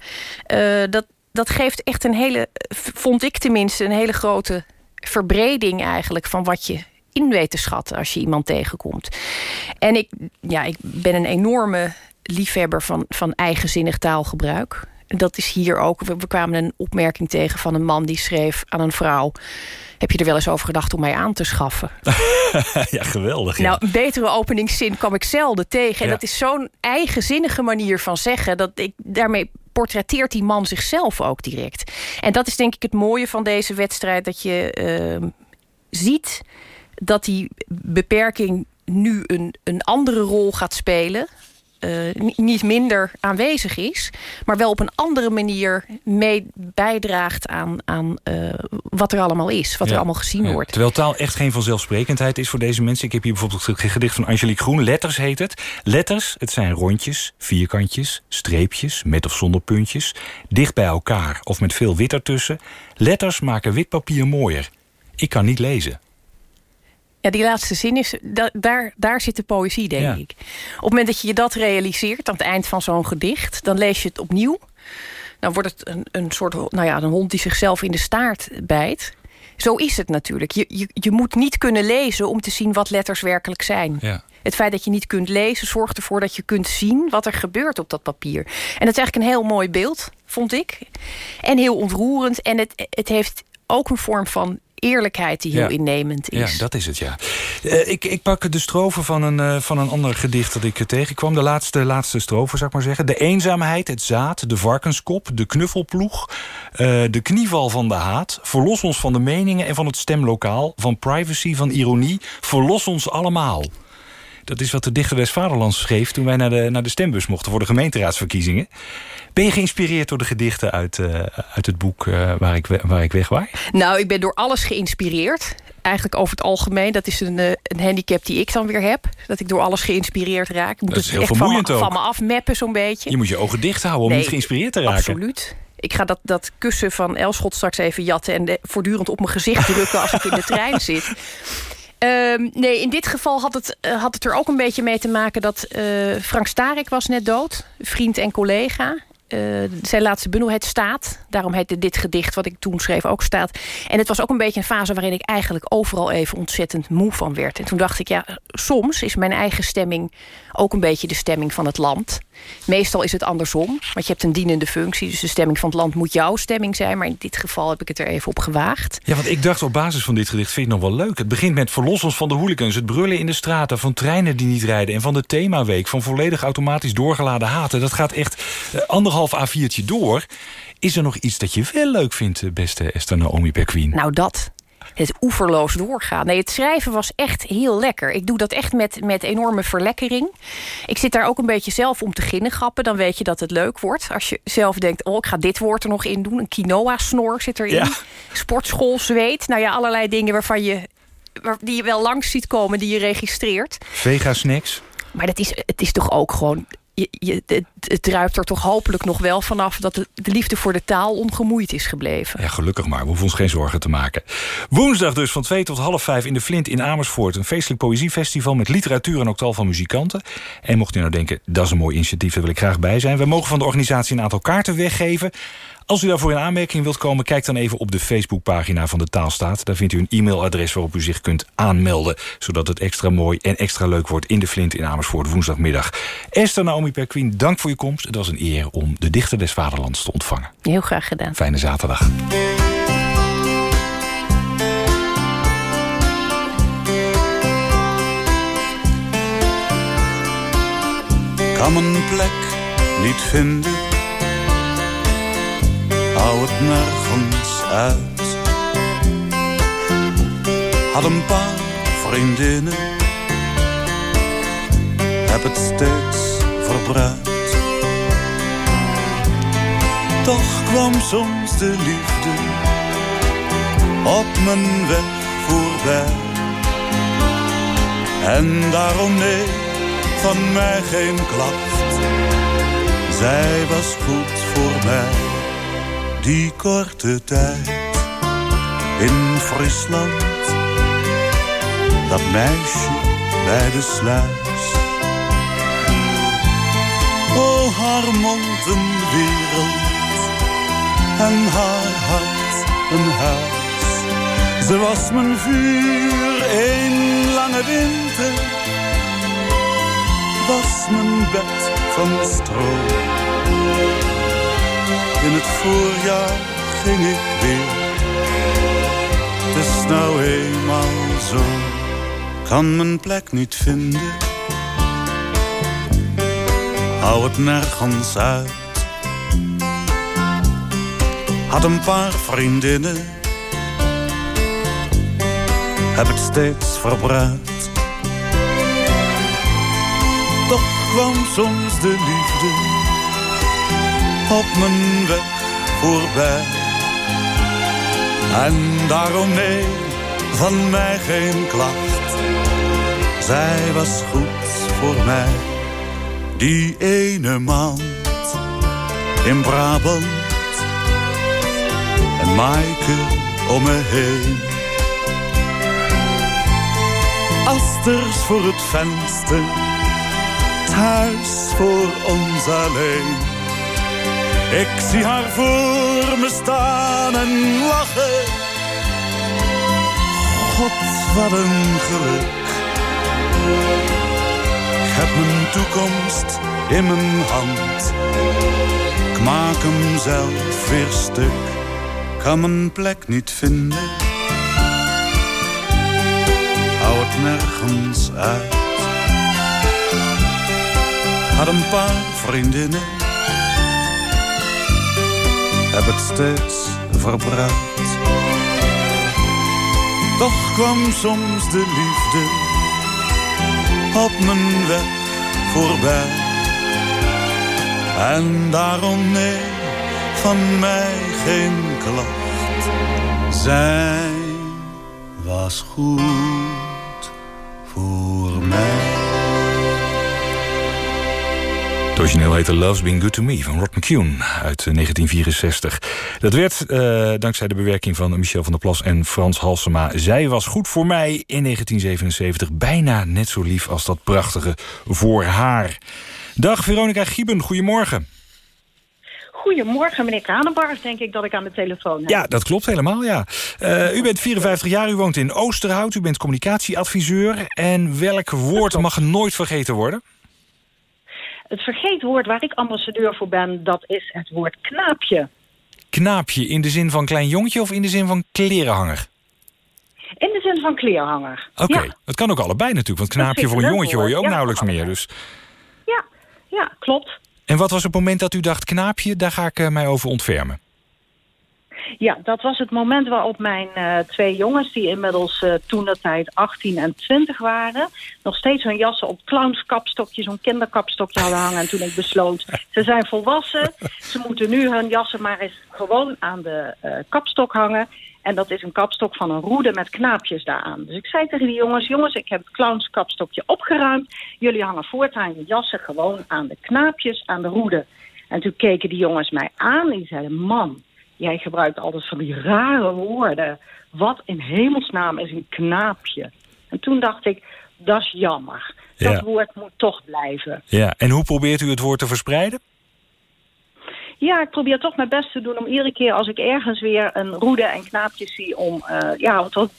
S17: Uh, dat, dat geeft echt een hele, vond ik tenminste... een hele grote verbreding eigenlijk van wat je in weet te schatten... als je iemand tegenkomt. En ik, ja, ik ben een enorme liefhebber van, van eigenzinnig taalgebruik. Dat is hier ook. We, we kwamen een opmerking tegen van een man die schreef aan een vrouw... Heb je er wel eens over gedacht om mij aan te schaffen?
S10: ja, geweldig. Ja.
S17: Nou, een betere openingszin kwam ik zelden tegen. En ja. dat is zo'n eigenzinnige manier van zeggen... dat ik daarmee portretteert die man zichzelf ook direct. En dat is denk ik het mooie van deze wedstrijd... dat je uh, ziet dat die beperking nu een, een andere rol gaat spelen... Uh, niet minder aanwezig is... maar wel op een andere manier mee bijdraagt aan, aan uh, wat er allemaal is. Wat
S10: ja.
S17: er allemaal gezien
S10: ja.
S17: wordt.
S10: Terwijl taal echt geen vanzelfsprekendheid is voor deze mensen. Ik heb hier bijvoorbeeld het gedicht van Angelique Groen. Letters heet het. Letters, het zijn rondjes, vierkantjes, streepjes... met of zonder puntjes, dicht bij elkaar of met veel wit ertussen. Letters maken wit papier mooier. Ik kan niet lezen.
S17: Ja, die laatste zin is, da daar, daar zit de poëzie, denk ja. ik. Op het moment dat je je dat realiseert aan het eind van zo'n gedicht... dan lees je het opnieuw. Dan wordt het een, een soort nou ja, een hond die zichzelf in de staart bijt. Zo is het natuurlijk. Je, je, je moet niet kunnen lezen om te zien wat letters werkelijk zijn.
S10: Ja.
S17: Het feit dat je niet kunt lezen zorgt ervoor dat je kunt zien... wat er gebeurt op dat papier. En dat is eigenlijk een heel mooi beeld, vond ik. En heel ontroerend. En het, het heeft ook een vorm van eerlijkheid die heel
S10: Ja.
S17: innemend is.
S10: Ja, dat is het, ja. Eh, ik, ik pak de strofe van een, eh, van een ander gedicht dat ik eh, tegenkwam. De laatste, laatste strofe, zou ik maar zeggen. De eenzaamheid, het zaad, de varkenskop, de knuffelploeg... de knieval van de haat. Verlos ons van de meningen en van het stemlokaal. Van privacy, van ironie. Verlos ons allemaal. Dat is wat de dichter des Vaderlands schreef... toen wij naar de, naar de stembus mochten voor de gemeenteraadsverkiezingen. Ben je geïnspireerd door de gedichten uit, eh, uit het boek eh, waar, ik, waar ik weg was?
S17: Nou, ik ben door alles geïnspireerd. Eigenlijk over het algemeen. Dat is een, eh, een handicap die ik dan weer heb. Dat ik door alles geïnspireerd raak. Ik moet
S10: Dat is
S17: het
S10: heel
S17: echt van me, van me afmeppen zo'n beetje.
S10: Je moet je ogen dicht houden om niet geïnspireerd te raken.
S17: Absoluut. Ik ga dat, dat kussen van Elschot straks even jatten... en de- voortdurend op mijn gezicht drukken als ik in de trein zit. Ehm, nee, in dit geval had het, eh, had het er ook een beetje mee te maken... dat eh, Frank Starik was net dood. Vriend en collega. Eh, zijn laatste bundel, Het Staat. Daarom heette dit gedicht wat ik toen schreef ook Staat. En het was ook een beetje een fase waarin ik eigenlijk overal even ontzettend moe van werd. En toen dacht ik, ja, soms is mijn eigen stemming ook een beetje de stemming van het land. Meestal is het andersom, want je hebt een dienende functie. Dus de stemming van het land moet jouw stemming zijn. Maar in dit geval heb ik het er even op gewaagd.
S10: Ja, want ik dacht op basis van dit gedicht vind ik nog wel leuk. Het begint met verlos ons van de hooligans, het brullen in de straten... van treinen die niet rijden en van de themaweek... van volledig automatisch doorgeladen haten. Dat gaat echt eh, anderhalf A4'tje door. Is er nog iets dat je wel leuk vindt, eh, beste Esther Naomi Perqueen?
S17: Nou, dat. Het oeverloos doorgaan. Nee, het schrijven was echt heel lekker. Ik doe dat echt met, met enorme verlekkering. Ik zit daar ook een beetje zelf om te ginnegappen. Dan weet je dat het leuk wordt. Als je zelf denkt, oh, ik ga dit woord er nog in doen. Een quinoa-snor zit erin.
S10: Ja.
S17: Sportschool, zweet. Nou ja, allerlei dingen waarvan je, die je wel langs ziet komen, die je registreert.
S10: Vega snacks?
S17: Maar dat is, het is toch ook gewoon... Je, het, het druipt er toch hopelijk nog wel vanaf... dat de, de liefde voor de taal ongemoeid is gebleven.
S10: Ja, gelukkig maar. We hoeven ons geen zorgen te maken. Woensdag dus van 2 tot half 5 in de Flint in Amersfoort. Een feestelijk poëziefestival met literatuur en ook tal van muzikanten. En mocht u nou denken, dat is een mooi initiatief, daar wil ik graag bij zijn. We mogen van de organisatie een aantal kaarten weggeven. Als u daarvoor in aanmerking wilt komen, kijk dan even op de Facebookpagina van de Taalstaat. Daar vindt u een e-mailadres waarop u zich kunt aanmelden. Zodat het extra mooi en extra leuk wordt in de Flint in Amersfoort woensdagmiddag. Esther Naomi Perqueen, dank voor je komst. Het was een eer om de dichter des vaderlands te ontvangen.
S17: Heel graag gedaan.
S10: Fijne zaterdag.
S18: kan mijn plek niet vinden. Hou het nergens uit. Had een paar vriendinnen, heb het steeds verbruikt. Toch kwam soms de liefde op mijn weg voorbij. En daarom nee van mij geen klacht. Zij was goed voor mij, die korte tijd in Friesland. Dat meisje bij de sluis. O, haar mond een wereld en haar hart een huis. Ze was mijn vuur, een lange winter was mijn bed van stro. In het voorjaar ging ik weer. Het is nou eenmaal zo. Kan mijn plek niet vinden. Hou het nergens uit. Had een paar vriendinnen. Heb het steeds verbruikt. Toch kwam soms de liefde op mijn weg voorbij. En daarom nee, van mij geen klacht. Zij was goed voor mij. Die ene maand in Brabant. En Maaike om me heen. Asters voor het venster huis voor ons alleen. Ik zie haar voor me staan en lachen. God, wat een geluk. Ik heb mijn toekomst in mijn hand. Ik maak hem zelf weer stuk. Kan mijn plek niet vinden. maakt nergens uit. Had een paar vriendinnen, heb het steeds verbruikt. Toch kwam soms de liefde op mijn weg voorbij. En daarom nee, van mij geen klacht. Zij was goed
S10: origineel heette Love's Been Good To Me van Rod McCune uit 1964. Dat werd uh, dankzij de bewerking van Michel van der Plas en Frans Halsema. Zij was goed voor mij in 1977. Bijna net zo lief als dat prachtige voor haar. Dag Veronica Gieben, goedemorgen.
S19: Goedemorgen, meneer Kranenbars, denk ik dat ik aan de telefoon heb.
S10: Ja, dat klopt helemaal, ja. Uh, u bent 54 jaar, u woont in Oosterhout, u bent communicatieadviseur. En welk woord mag nooit vergeten worden?
S19: Het vergeetwoord waar ik ambassadeur voor ben, dat is het woord knaapje.
S10: Knaapje, in de zin van klein jongetje of in de zin van klerenhanger?
S19: In de zin van kleerhanger.
S10: Oké, okay. het kan ook allebei natuurlijk, want knaapje voor een jongetje hoor je ook ja, nauwelijks meer. Dus.
S19: Ja, ja, klopt.
S10: En wat was het moment dat u dacht, knaapje, daar ga ik uh, mij over ontfermen?
S19: Ja, dat was het moment waarop mijn uh, twee jongens... die inmiddels uh, toen de tijd 18 en 20 waren... nog steeds hun jassen op clownskapstokje, zo'n kinderkapstokje hadden hangen. En toen ik besloot, ze zijn volwassen. Ze moeten nu hun jassen maar eens gewoon aan de uh, kapstok hangen. En dat is een kapstok van een roede met knaapjes daaraan. Dus ik zei tegen die jongens, jongens, ik heb het clownskapstokje opgeruimd. Jullie hangen voortaan je jassen gewoon aan de knaapjes, aan de roede. En toen keken die jongens mij aan en die zeiden, man, jij gebruikt altijd van die rare woorden. Wat in hemelsnaam is een knaapje? En toen dacht ik, dat is jammer. Dat
S10: Ja.
S19: woord moet toch blijven.
S10: Ja, en hoe probeert u het woord te verspreiden?
S19: Ja, ik probeer toch mijn best te doen om iedere keer als ik ergens weer een roede en knaapjes zie... om eh, ja, dat,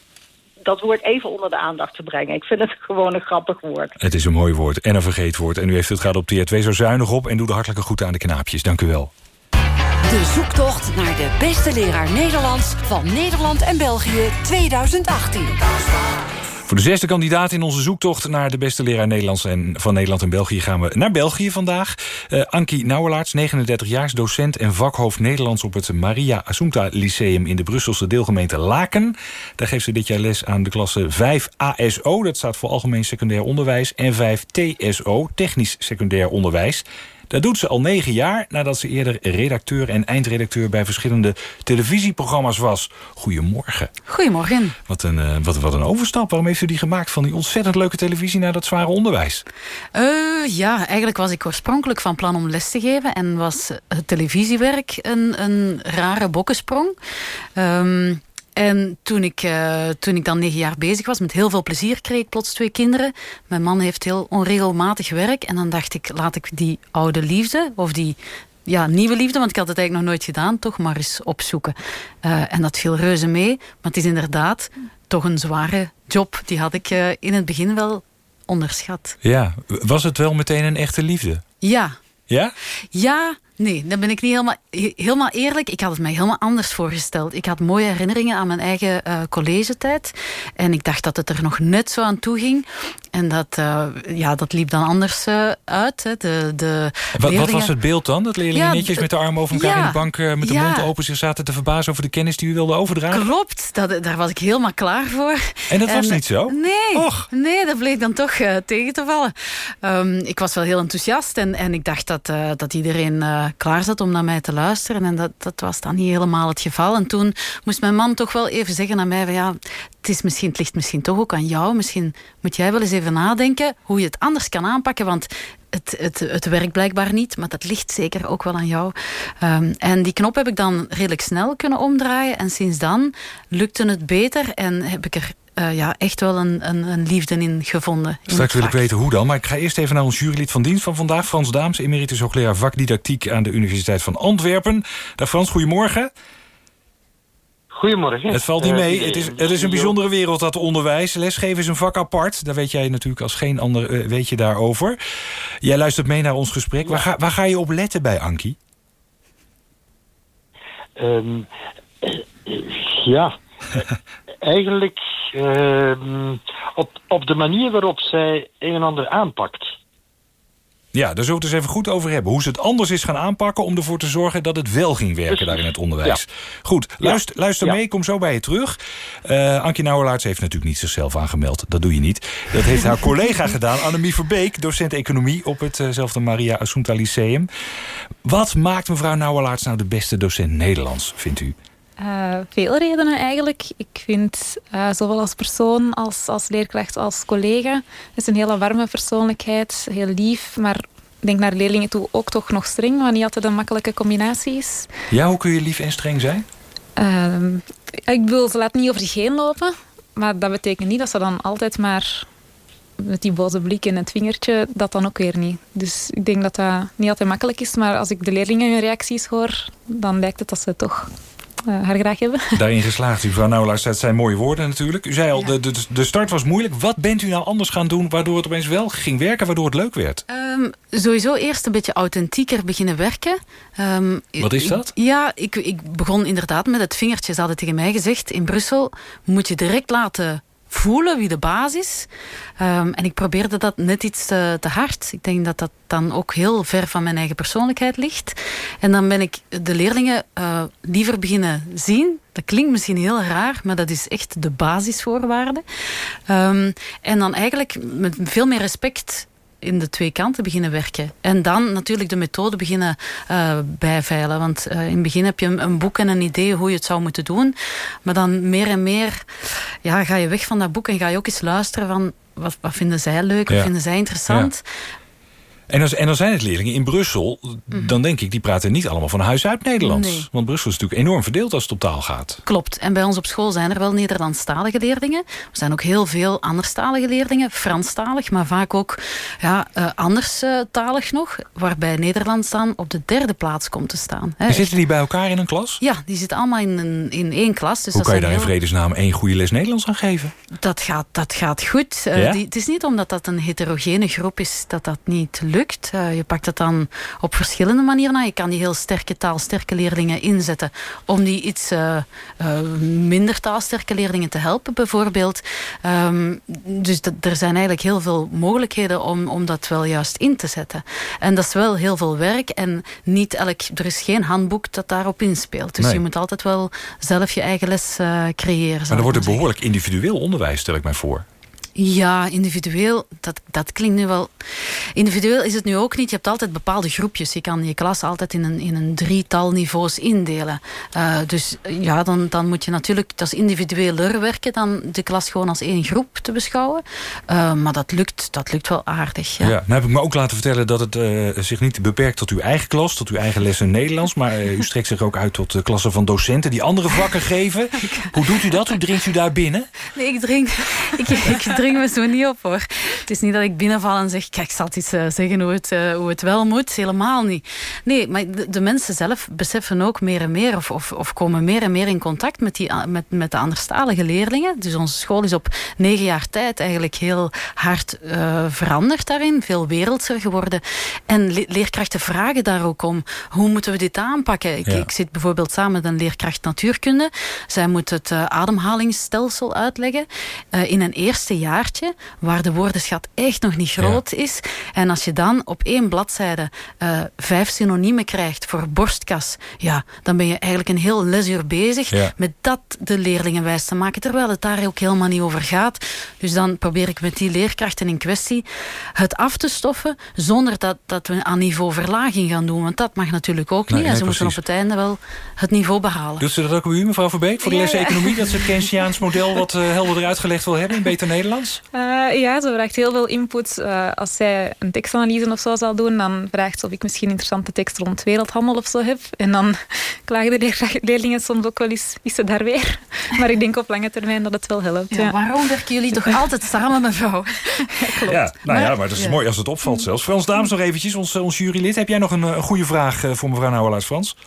S19: dat woord even onder de aandacht te brengen. Ik vind het gewoon een grappig woord.
S10: Het is een mooi woord en een vergeetwoord. En u heeft het geadopteerd. Wees er zuinig op en doe de hartelijke groeten aan de knaapjes. Dank u wel.
S12: De zoektocht naar de beste leraar Nederlands van Nederland en België 2018.
S10: Voor de zesde kandidaat in onze zoektocht naar de beste leraar Nederlands en van Nederland en België gaan we naar België vandaag. Uh, Ankie Nauwelaerts, 39 jaar, docent en vakhoofd Nederlands op het Maria Assunta Lyceum in de Brusselse deelgemeente Laken. Daar geeft ze dit jaar les aan de klasse 5 ASO, dat staat voor Algemeen Secundair Onderwijs, en 5 TSO, Technisch Secundair Onderwijs. Dat doet ze al negen jaar nadat ze eerder redacteur en eindredacteur bij verschillende televisieprogramma's was. Goedemorgen.
S20: Goedemorgen.
S10: Wat een, uh, wat, wat een overstap. Waarom heeft u die gemaakt van die ontzettend leuke televisie naar dat zware onderwijs?
S20: Uh, ja, eigenlijk was ik oorspronkelijk van plan om les te geven en was het televisiewerk een, een rare bokkensprong. Um, en toen ik, uh, toen ik dan negen jaar bezig was, met heel veel plezier, kreeg ik plots twee kinderen. Mijn man heeft heel onregelmatig werk. En dan dacht ik, laat ik die oude liefde, of die ja, nieuwe liefde, want ik had het eigenlijk nog nooit gedaan, toch maar eens opzoeken. Uh, en dat viel reuze mee. Maar het is inderdaad toch een zware job. Die had ik uh, in het begin wel onderschat.
S10: Ja, was het wel meteen een echte liefde?
S20: Ja.
S10: Ja?
S20: Ja, Nee, dan ben ik niet helemaal, helemaal eerlijk. Ik had het mij helemaal anders voorgesteld. Ik had mooie herinneringen aan mijn eigen uh, collegetijd. En ik dacht dat het er nog net zo aan toe ging. En dat, uh, ja, dat liep dan anders uh, uit. Hè. De, de
S10: wat, leerlingen... wat was het beeld dan? Dat leerlingen ja, netjes met de armen over elkaar ja, in de bank... met de ja. mond open zich zaten te verbazen over de kennis die u wilde overdragen?
S20: Klopt, dat, daar was ik helemaal klaar voor.
S10: En dat en, was niet zo?
S20: Nee, Och. nee dat bleek dan toch tegen te vallen. Um, ik was wel heel enthousiast en, en ik dacht dat, dat iedereen klaar zat om naar mij te luisteren. En dat, dat was dan niet helemaal het geval. En toen moest mijn man toch wel even zeggen aan mij... Van, ja, het, is misschien, het ligt misschien toch ook aan jou. Misschien moet jij wel eens even nadenken hoe je het anders kan aanpakken. Want het, het, het werkt blijkbaar niet, maar dat ligt zeker ook wel aan jou. Um, en die knop heb ik dan redelijk snel kunnen omdraaien. En sinds dan lukte het beter en heb ik er uh, ja, echt wel een, een, een, liefde in gevonden. In
S10: Straks wil ik weten hoe dan. Maar ik ga eerst even naar ons jurylid van dienst van vandaag. Frans Daams, emeritus hoogleraar vakdidactiek aan de Universiteit van Antwerpen. Dag Frans, goedemorgen.
S21: Goedemorgen.
S10: Het valt niet mee. Het is, het is een bijzondere wereld, dat onderwijs. Lesgeven is een vak apart. Daar weet jij natuurlijk als geen ander uh, weet je daarover. Jij luistert mee naar ons gesprek. Ja. Waar, ga, waar ga je op letten bij Ankie?
S21: Um, uh, ja, eigenlijk ehm, op, op de manier waarop zij een en ander aanpakt.
S10: Ja, daar zullen we het eens even goed over hebben. Hoe ze het anders is gaan aanpakken om ervoor te zorgen dat het wel ging werken daar in het onderwijs. Goed, luister, luister mee, kom zo bij je terug. Uh, Ankie Nauwelaerts heeft natuurlijk niet zichzelf aangemeld. Dat doe je niet. Dat heeft haar collega gedaan, Annemie Verbeek, docent economie op hetzelfde Maria Assunta Lyceum. Wat maakt mevrouw Nauwelaerts nou de beste docent Nederlands, vindt u?
S22: Uh, veel redenen eigenlijk. Ik vind uh, zowel als persoon, als, als leerkracht, als collega... is een hele warme persoonlijkheid, heel lief, maar ik denk naar leerlingen toe ook toch nog streng, wat niet altijd een makkelijke combinatie is.
S10: Ja, hoe kun je lief en streng zijn?
S22: Uh, ik bedoel, ze laat niet over zich heen lopen, maar dat betekent niet dat ze dan altijd maar met die boze blik en het vingertje, dat dan ook weer niet. Dus ik denk dat dat niet altijd makkelijk is, maar als ik de leerlingen hun reacties hoor, dan lijkt het dat ze toch haar graag hebben.
S10: Daarin geslaagd, mevrouw Nauwelaars. Dat zijn mooie woorden natuurlijk. U zei al, de, de, de start was moeilijk. Wat bent u nou anders gaan doen waardoor het opeens wel ging werken, waardoor het leuk werd?
S20: Um, sowieso eerst een beetje authentieker beginnen werken. Um,
S10: Wat is dat?
S20: Ik, ja, ik, ik begon inderdaad met het vingertje. Ze hadden tegen mij gezegd, in Brussel moet je direct laten voelen wie de baas is. Um, en ik probeerde dat net iets te, te, hard. Ik denk dat dat dan ook heel ver van mijn eigen persoonlijkheid ligt. En dan ben ik de leerlingen uh, liever beginnen zien. Dat klinkt misschien heel raar, maar dat is echt de basisvoorwaarde. Um, en dan eigenlijk met veel meer respect in de twee kanten beginnen werken. En dan natuurlijk de methode beginnen uh, bijveilen. Want uh, in het begin heb je een, een, boek en een idee hoe je het zou moeten doen. Maar dan meer en meer ja, ga je weg van dat boek en ga je ook eens luisteren van... Wat, wat vinden zij leuk, wat vinden zij interessant?
S10: Ja. En dan, en dan zijn het leerlingen in Brussel, mm. dan denk ik, die praten niet allemaal van huis uit Nederlands. Nee. Want Brussel is natuurlijk enorm verdeeld als het op taal gaat.
S20: Klopt. En bij ons op school zijn er wel Nederlandstalige leerlingen. Er zijn ook heel veel anderstalige leerlingen, Franstalig, maar vaak ook ja, uh, anderstalig nog. Waarbij Nederlands dan op de derde plaats komt te staan.
S10: Hè. Zitten die bij elkaar in een klas?
S20: Ja, die zitten allemaal in, een, in één klas. Dus
S10: Hoe
S20: dat
S10: kan je daar
S20: heel...
S10: in vredesnaam één goede les Nederlands aan geven?
S20: Dat gaat, dat gaat goed. Uh,
S10: ja?
S20: die, het is niet omdat dat een heterogene groep is dat dat niet lukt. Uh, je pakt het dan op verschillende manieren aan. Je kan die heel sterke taalsterke leerlingen inzetten om die iets uh, uh, minder taalsterke leerlingen te helpen bijvoorbeeld. Um, dus dat, er zijn eigenlijk heel veel mogelijkheden om, om dat wel juist in te zetten. En dat is wel heel veel werk en niet elk, er is geen handboek dat daarop inspeelt. Dus
S10: Nee.
S20: je moet altijd wel zelf je eigen les creëren.
S10: Maar dan wordt het behoorlijk individueel onderwijs, stel ik mij voor.
S20: Ja, individueel, dat, dat klinkt nu wel... Individueel is het nu ook niet. Je hebt altijd bepaalde groepjes. Je kan je klas altijd in een, in een drietal niveaus indelen. Uh, dus ja, dan, dan moet je natuurlijk... Dat is individueler werken dan de klas gewoon als één groep te beschouwen. Uh, maar dat lukt, dat lukt wel aardig. Ja.
S10: Ja, nou heb ik me ook laten vertellen dat het uh, zich niet beperkt tot uw eigen klas, tot uw eigen lessen Nederlands. Maar u strekt zich ook uit tot de klassen van docenten die andere vakken geven. Hoe doet u dat? Hoe dringt u daar binnen?
S20: Nee, ik drink, ik, ik dring me zo niet op hoor. Het is niet dat ik binnenval en zeg, kijk, ik zal het eens uh, zeggen hoe het, uh, hoe het wel moet. Helemaal niet. Nee, maar de, de, mensen zelf beseffen ook meer en meer of, of, of komen meer en meer in contact met, die, met, met de anderstalige leerlingen. Dus onze school is op negen jaar tijd eigenlijk heel hard uh, veranderd daarin. Veel wereldser geworden. En le leerkrachten vragen daar ook om. Hoe moeten we dit aanpakken? Ik,
S10: Ja.
S20: ik zit bijvoorbeeld samen met een leerkracht natuurkunde. Zij moet het uh, ademhalingsstelsel uitleggen. Uh, in een eerste jaartje, waar de woordenschat echt nog niet groot ja. is. En als je dan op één bladzijde uh, vijf synoniemen krijgt voor borstkas, ja, dan ben je eigenlijk een heel lesuur bezig
S10: Ja.
S20: met dat de leerlingen wijs te maken, terwijl het daar ook helemaal niet over gaat. Dus dan probeer ik met die leerkrachten in kwestie het af te stoffen, zonder dat, dat we aan niveauverlaging gaan doen. Want dat mag natuurlijk ook
S10: Nee,
S20: niet. en ze moeten op het einde wel het niveau behalen.
S10: Doet ze dat ook bij u, mevrouw Verbeek, voor de
S22: ja.
S10: economie? Dat ze het Keynesiaans model wat uh, helderder uitgelegd wil hebben in beter
S22: Uh, ja, ze vraagt heel veel input. Uh, als zij een tekstanalyse of zo zal doen, dan vraagt ze of ik misschien interessante tekst rond wereldhandel of zo heb. En dan klagen de leer leerlingen soms ook wel eens, is ze daar weer? Maar ik denk op lange termijn dat het wel helpt.
S20: Ja,
S22: Ja.
S20: Waarom werken jullie toch altijd samen, mevrouw?
S10: Ja, nou ja, maar dat is
S20: ja.
S10: mooi als het opvalt zelfs. Frans Dames nog eventjes, ons, ons jurylid. Heb jij nog een, eh, een goede vraag eh, voor mevrouw Nauwelaars, Frans?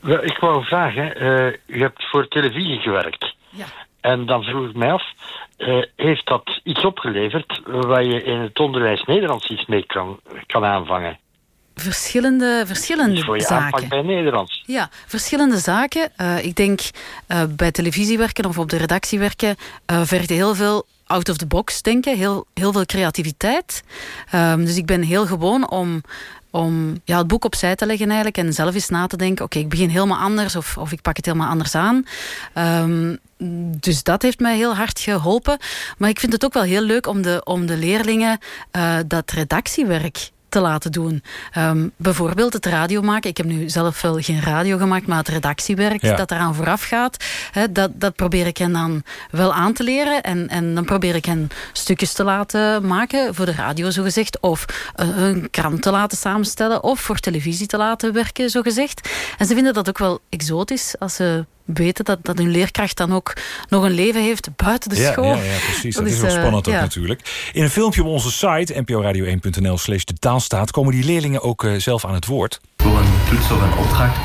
S21: Wel, Ik wou vragen, eh, u hebt voor televisie gewerkt. En dan vroeg ik mij af, eh, heeft dat iets opgeleverd waar je in het onderwijs Nederlands iets mee kan, kan aanvangen?
S20: verschillende, verschillende
S21: Voor je
S20: zaken.
S21: aanpak bij Nederlands.
S20: Ja, verschillende zaken. Uh, ik denk uh, bij televisie werken of op de redactie werken vergt heel veel out of the box denken, heel, heel veel creativiteit. Um, dus ik ben heel gewoon om, om ja, het boek opzij te leggen eigenlijk en zelf eens na te denken, oké, ik begin helemaal anders of, of ik pak het helemaal anders aan. Um, dus dat heeft mij heel hard geholpen. Maar ik vind het ook wel heel leuk om de, om de leerlingen uh, dat redactiewerk te laten doen. Um, bijvoorbeeld het radio maken. Ik heb nu zelf wel geen radio gemaakt, maar het redactiewerk ja. dat eraan vooraf gaat, dat, dat probeer ik hen dan wel aan te leren. En, en dan probeer ik hen stukjes te laten maken voor de radio, zogezegd. Of uh, een krant te laten samenstellen. Of voor televisie te laten werken, zogezegd. En ze vinden dat ook wel exotisch als ze weten dat, dat hun leerkracht dan ook nog een leven heeft buiten de
S10: ja,
S20: school.
S10: Ja, ja precies. Dat, dat is wel spannend uh, ook ja. natuurlijk. In een filmpje op onze site, nporadio1.nl slash de taalstaat... komen die leerlingen ook uh, zelf aan het woord.
S23: Voor een toets of een opdracht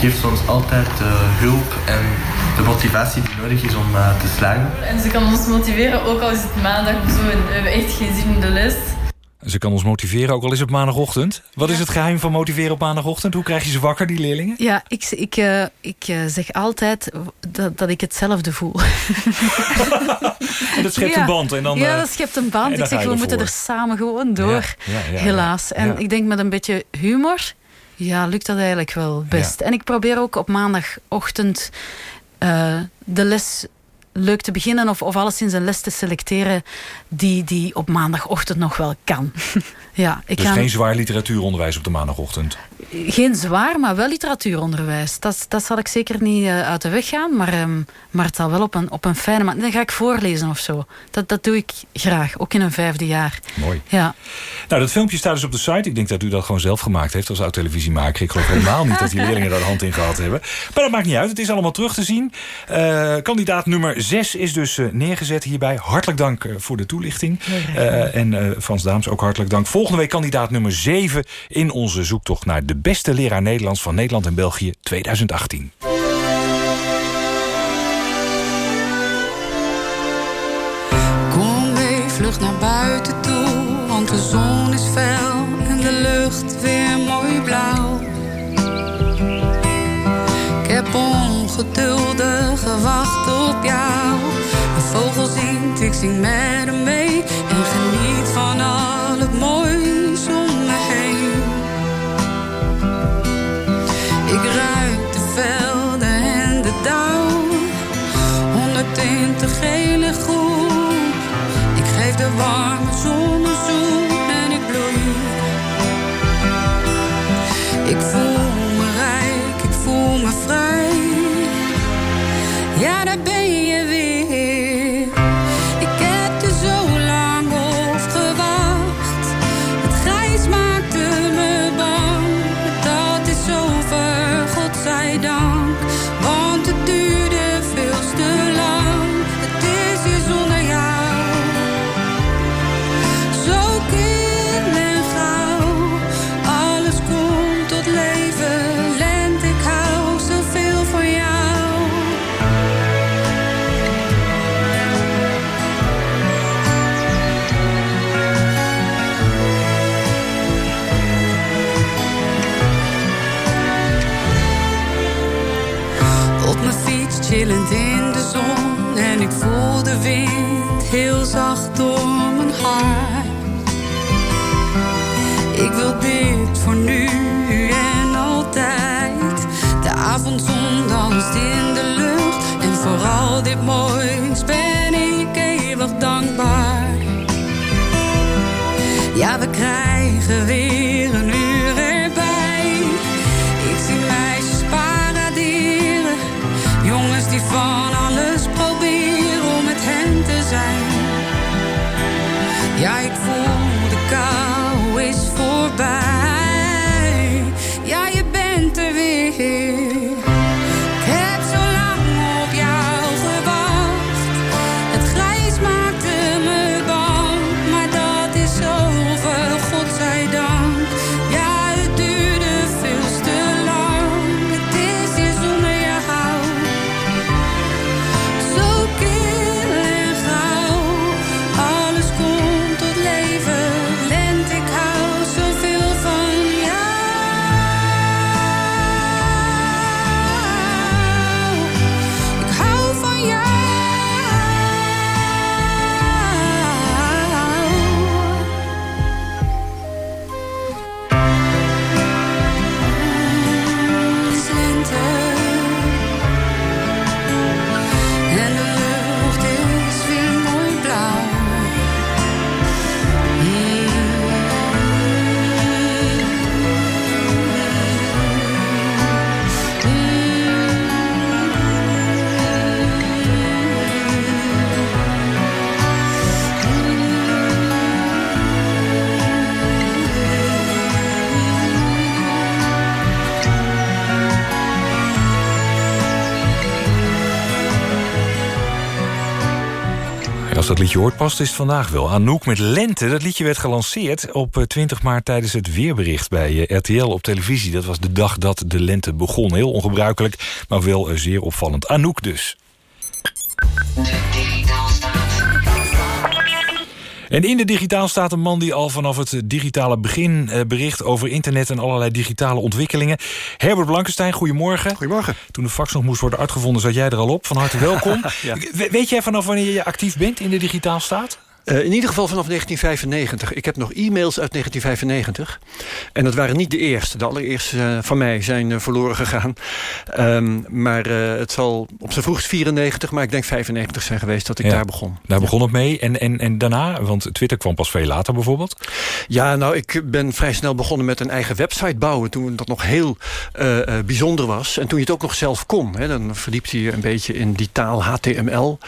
S23: geeft ze ons altijd de hulp en de motivatie die nodig is om uh, te slagen.
S24: En ze kan ons motiveren, ook al is het maandag of zo en we hebben echt geen zin in de les.
S10: Ze kan ons motiveren, ook al is het maandagochtend. Wat ja. is het geheim van motiveren op maandagochtend? Hoe krijg je ze wakker, die leerlingen?
S20: Ja, ik, ik, uh, ik uh, zeg altijd dat, dat ik hetzelfde voel.
S10: en dat schept ja. een band. En dan,
S20: ja, dat schept een band. Ik zeg, we moeten er samen gewoon door. Ja, helaas. En ik denk met een beetje humor... Ja, lukt dat eigenlijk wel best. En ik probeer ook op maandagochtend uh, de les leuk te beginnen of, of alleszins een les te selecteren die, die op maandagochtend nog wel kan. ja,
S10: ik dus ga... geen zwaar literatuuronderwijs op de maandagochtend?
S20: Geen zwaar, maar wel literatuuronderwijs. Dat, dat zal ik zeker niet uh, uit de weg gaan, maar, um, maar het zal wel op een, op een fijne manier. Dan ga ik voorlezen of zo. Dat, dat doe ik graag, ook in een vijfde jaar.
S10: Mooi.
S20: Ja.
S10: Nou, dat filmpje staat dus op de site. Ik denk dat u dat gewoon zelf gemaakt heeft als oud-televisiemaker. Ik geloof helemaal niet dat die leerlingen daar de hand in gehad hebben. Maar dat maakt niet uit. Het is allemaal terug te zien. Uh, kandidaat nummer 6 is dus uh, neergezet hierbij. Hartelijk dank uh, voor de toelichting. Uh, en Frans Daams ook hartelijk dank. Volgende week kandidaat nummer 7 in onze zoektocht naar de beste leraar Nederlands van Nederland en België 2018.
S25: Kom mee, vlug naar buiten toe, want de zon is fel en de lucht weer mooi blauw. Ik heb ongeduldig zing met hem mee en geniet van al het moois om me heen. Ik ruik de velden en de dauw, honderd tinten gele groen. Ik geef de warme zon heel zacht door mijn haar. Ik wil dit voor nu en altijd. De avondzon danst in de lucht en vooral dit moois ben ik eeuwig dankbaar. Ja, we krijgen weer dat
S10: liedje hoort, past is vandaag wel. Anouk met Lente, dat liedje werd gelanceerd op 20 maart... tijdens het weerbericht bij RTL op televisie. Dat was de dag dat de lente begon. Heel ongebruikelijk, maar wel zeer opvallend. Anouk dus. En in de digitaal staat een man die al vanaf het digitale begin eh, bericht over internet en allerlei digitale ontwikkelingen. Herbert Blankenstein, goedemorgen.
S26: Goedemorgen.
S10: Toen de fax nog moest worden uitgevonden, zat jij er al op. Van harte welkom.
S26: Ja.
S10: Weet jij vanaf wanneer je actief bent in de digitaal staat?
S26: Eh, in ieder geval vanaf 1995. Ik heb nog e-mails uit 1995. En dat waren niet de eerste. De allereerste eh, van mij zijn eh, verloren gegaan. Ehm, maar het zal op zijn vroegst 94, maar ik denk 95 zijn geweest dat ik
S10: Ja.
S26: daar begon.
S10: Daar begon het mee. En, en, en daarna, want Twitter kwam pas veel later bijvoorbeeld.
S26: Ja, nou, ik ben vrij snel begonnen met een eigen website bouwen... toen dat nog heel bijzonder was. En toen je het ook nog zelf kon. Hè, dan verdiepte je een beetje in die taal HTML.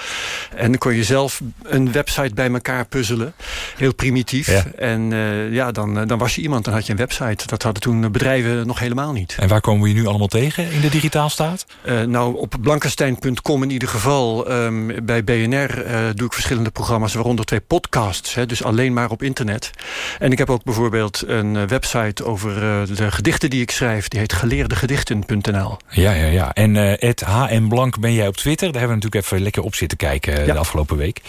S26: En dan kon je zelf een website bij elkaar puzzelen. Heel primitief.
S10: Ja.
S26: En eh, ja, dan, eh, dan was je iemand, dan had je een website. Dat hadden toen bedrijven nog helemaal niet.
S10: En waar komen we je nu allemaal tegen in de digitaal staat?
S26: Eh, nou, op blankenstein.com in ieder geval. ehm, bij BNR doe ik verschillende programma's, waaronder twee podcasts. Hè, dus alleen maar op internet. En ik heb ook bijvoorbeeld een website over de gedichten die ik schrijf. Die heet geleerdegedichten.nl.
S10: Ja, ja, ja. En het HM Blank ben jij op Twitter. Daar hebben we natuurlijk even lekker op zitten kijken
S26: Ja.
S10: de afgelopen week.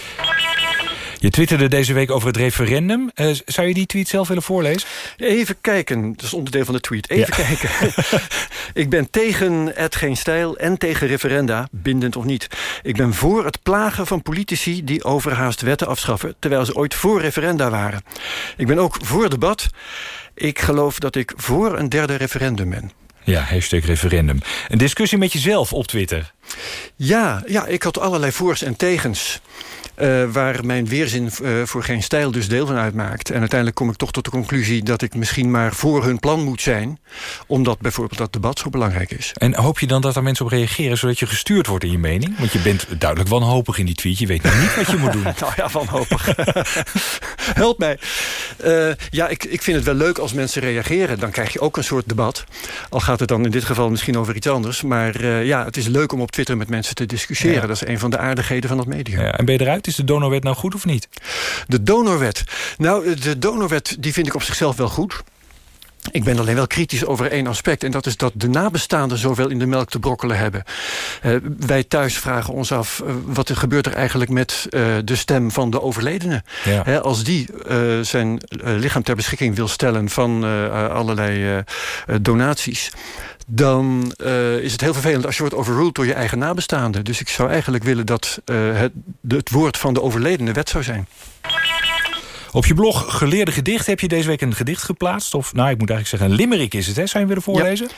S10: Je twitterde deze week over het referendum. Eh, zou je die tweet zelf willen voorlezen?
S26: Even kijken, dat is onderdeel van de tweet. Even
S10: Ja.
S26: kijken. ik ben tegen het geen stijl en tegen referenda, bindend of niet. Ik ben voor het plagen van politici die overhaast wetten afschaffen... terwijl ze ooit voor referenda waren. Ik ben ook voor debat. Ik geloof dat ik voor een derde referendum ben.
S10: Ja, hashtag referendum. Een discussie met jezelf op Twitter.
S26: Ja, ja ik had allerlei voors en tegens. Eh, waar mijn weerzin eh, voor geen stijl dus deel van uitmaakt. En uiteindelijk kom ik toch tot de conclusie... dat ik misschien maar voor hun plan moet zijn... omdat bijvoorbeeld dat debat zo belangrijk is.
S10: En hoop je dan dat er mensen op reageren... zodat je gestuurd wordt in je mening? Want je bent duidelijk wanhopig in die tweet. Je weet nog niet wat je moet doen.
S26: nou ja, wanhopig. Help mij. Eh, ja, ik, ik vind het wel leuk als mensen reageren. Dan krijg je ook een soort debat. Al gaat het dan in dit geval misschien over iets anders. Maar eh, ja, het is leuk om op Twitter met mensen te discussiëren.
S10: Ja.
S26: Dat is een van de aardigheden van het medium.
S10: Ja, en ben je eruit? Is de donorwet nou goed of niet?
S26: De donorwet. Nou, de donorwet die vind ik op zichzelf wel goed. Ik ben alleen wel kritisch over één aspect. En dat is dat de nabestaanden zoveel in de melk te brokkelen hebben. Eh, wij thuis vragen ons af... eh, wat er gebeurt er eigenlijk met eh, de stem van de overledene.
S10: Ja.
S26: Als die zijn lichaam ter beschikking wil stellen... van allerlei donaties... dan eh, is het heel vervelend als je wordt overruled door je eigen nabestaanden. Dus ik zou eigenlijk willen dat eh, het, het woord van de overledene wet zou zijn.
S10: Op je blog Geleerde Gedicht heb je deze week een gedicht geplaatst. Of, nou, ik moet eigenlijk zeggen, een limerick is het, hè? Zou je willen voorlezen?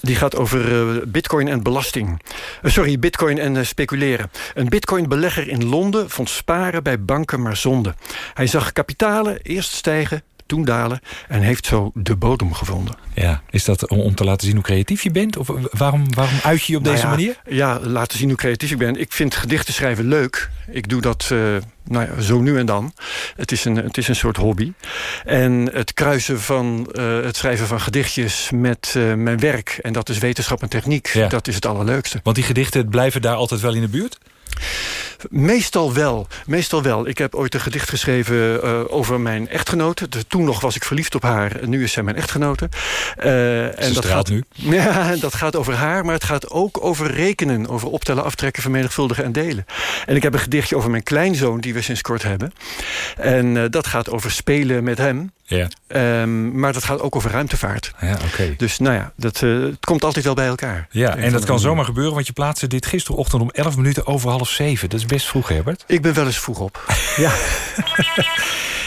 S26: Die gaat over eh, bitcoin en belasting. Sorry, bitcoin en speculeren. Een bitcoinbelegger in Londen vond sparen bij banken maar zonde. Hij zag kapitalen eerst stijgen, toen dalen... en heeft zo de bodem gevonden.
S10: Ja, is dat om, om te laten zien hoe creatief je bent? Of waarom, waarom uit je je op
S26: Nou
S10: deze
S26: ja,
S10: manier?
S26: Ja, laten zien hoe creatief ik ben. Ik vind gedichten schrijven leuk. Ik doe dat eh, nou ja, zo nu en dan. Het is, een, het is een soort hobby. En het kruisen van eh, het schrijven van gedichtjes met eh, mijn werk... en dat is wetenschap en techniek,
S10: Ja.
S26: dat is het allerleukste.
S10: Want die gedichten blijven daar altijd wel in de buurt?
S26: Meestal wel, meestal wel. Ik heb ooit een gedicht geschreven eh, over mijn echtgenote. De- toen nog was ik verliefd op haar, nu is zij mijn echtgenote. Eh, en dat gaat,
S10: nu.
S26: Ja, dat gaat over haar, maar het gaat ook over rekenen. Over optellen, aftrekken, vermenigvuldigen en delen. En ik heb een gedichtje over mijn kleinzoon, die we sinds kort hebben. En eh, dat gaat over spelen met hem.
S10: Ja.
S26: Ehm, maar dat gaat ook over ruimtevaart.
S10: Ja, oké.
S26: Dus nou ja, dat, eh, het komt altijd wel bij elkaar.
S10: Ja, en dat kan zomaar gebeuren, want je plaatste dit gisterochtend om 11 minuten over half zeven. Dat is best vroeg, Herbert.
S26: Ik ben wel eens vroeg op. ja.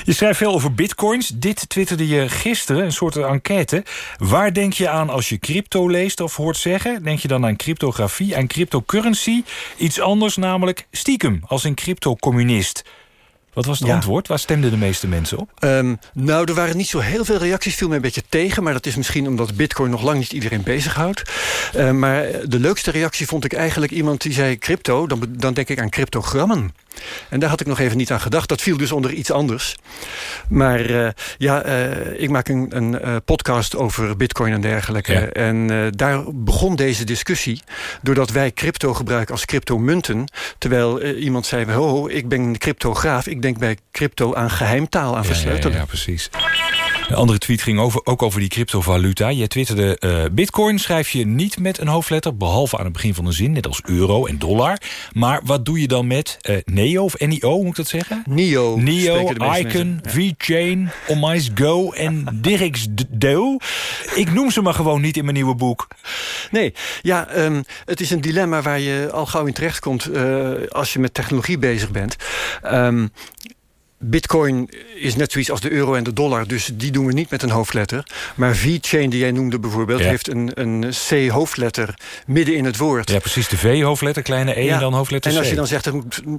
S10: Je schrijft veel over bitcoins. Dit twitterde je gisteren, een soort enquête. Waar denk je aan als je crypto leest of hoort zeggen? Denk je dan aan cryptografie, aan cryptocurrency? Iets anders, namelijk stiekem, als een crypto-communist. Wat was het
S26: Ja.
S10: antwoord? Waar stemden de meeste mensen op?
S26: Ehm, nou, er waren niet zo heel veel reacties. Viel me een beetje tegen. Maar dat is misschien omdat bitcoin nog lang niet iedereen bezighoudt. Uh, maar de leukste reactie vond ik eigenlijk iemand die zei... crypto, dan, dan denk ik aan cryptogrammen. En daar had ik nog even niet aan gedacht. Dat viel dus onder iets anders. Maar eh, ja, eh, ik maak een, een eh, podcast over bitcoin en dergelijke. En daar begon deze discussie... doordat wij crypto gebruiken als cryptomunten... terwijl iemand zei, ho, ho, ik ben cryptograaf... ik denk bij crypto aan geheimtaal, aan
S10: Ja, ja,
S26: versleutelen.
S10: ja, ja, precies. Een andere tweet ging over, ook over die cryptovaluta. Je twitterde, eh, bitcoin schrijf je niet met een hoofdletter... behalve aan het begin van de zin, net als euro en dollar. Maar wat doe je dan met eh, Neo of NIO, moet ik dat zeggen?
S26: Neo.
S10: Neo,
S26: spreken de meeste
S10: Icon.
S26: Ja.
S10: V-Chain, Omise Go en DirixDo. Ik noem ze maar gewoon niet in mijn nieuwe boek.
S26: Nee, ja, ehm, het is een dilemma waar je al gauw in terechtkomt... eh als je met technologie bezig bent. Ehm, Bitcoin is net zoiets als de euro en de dollar, dus die doen we niet met een hoofdletter. Maar V-Chain, die jij noemde bijvoorbeeld,
S10: Ja.
S26: heeft een, een C-hoofdletter midden in het woord.
S10: Ja, precies. De V-hoofdletter, kleine E en dan hoofdletter C.
S26: En als je dan zegt,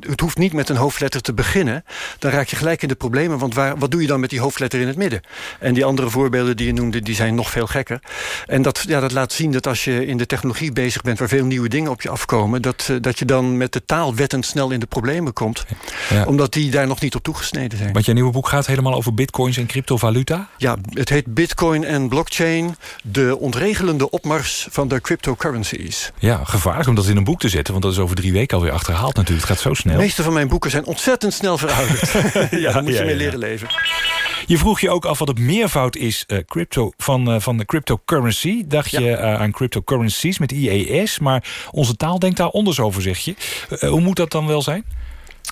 S26: het hoeft niet met een hoofdletter te beginnen... dan raak je gelijk in de problemen. Want waar, wat doe je dan met die hoofdletter in het midden? En die andere voorbeelden die je noemde, die zijn nog veel gekker. En dat, ja, dat laat zien dat als je in de technologie bezig bent... waar veel nieuwe dingen op je afkomen... dat, eh, dat je dan met de taalwetten snel in de problemen komt.
S10: Ja.
S26: Omdat die daar nog niet op toegesneden zijn.
S10: Want jouw nieuwe boek gaat helemaal over bitcoins en cryptovaluta?
S26: Ja, het heet Bitcoin en blockchain... de ontregelende opmars van de cryptocurrencies.
S10: Ja, gevaarlijk om dat in een boek te zetten... want dat is over drie weken alweer achterhaald natuurlijk. Het gaat zo snel.
S26: De meeste van mijn boeken zijn ontzettend snel verouderd. ja, daar moet je mee
S10: ja.
S26: leren leven.
S10: Je vroeg je ook af wat het meervoud is eh, crypto, van, eh, van de cryptocurrency. Dacht je eh, aan cryptocurrencies met IES, maar onze taal denkt daar anders over, zeg je. Eh, hoe moet dat dan wel zijn?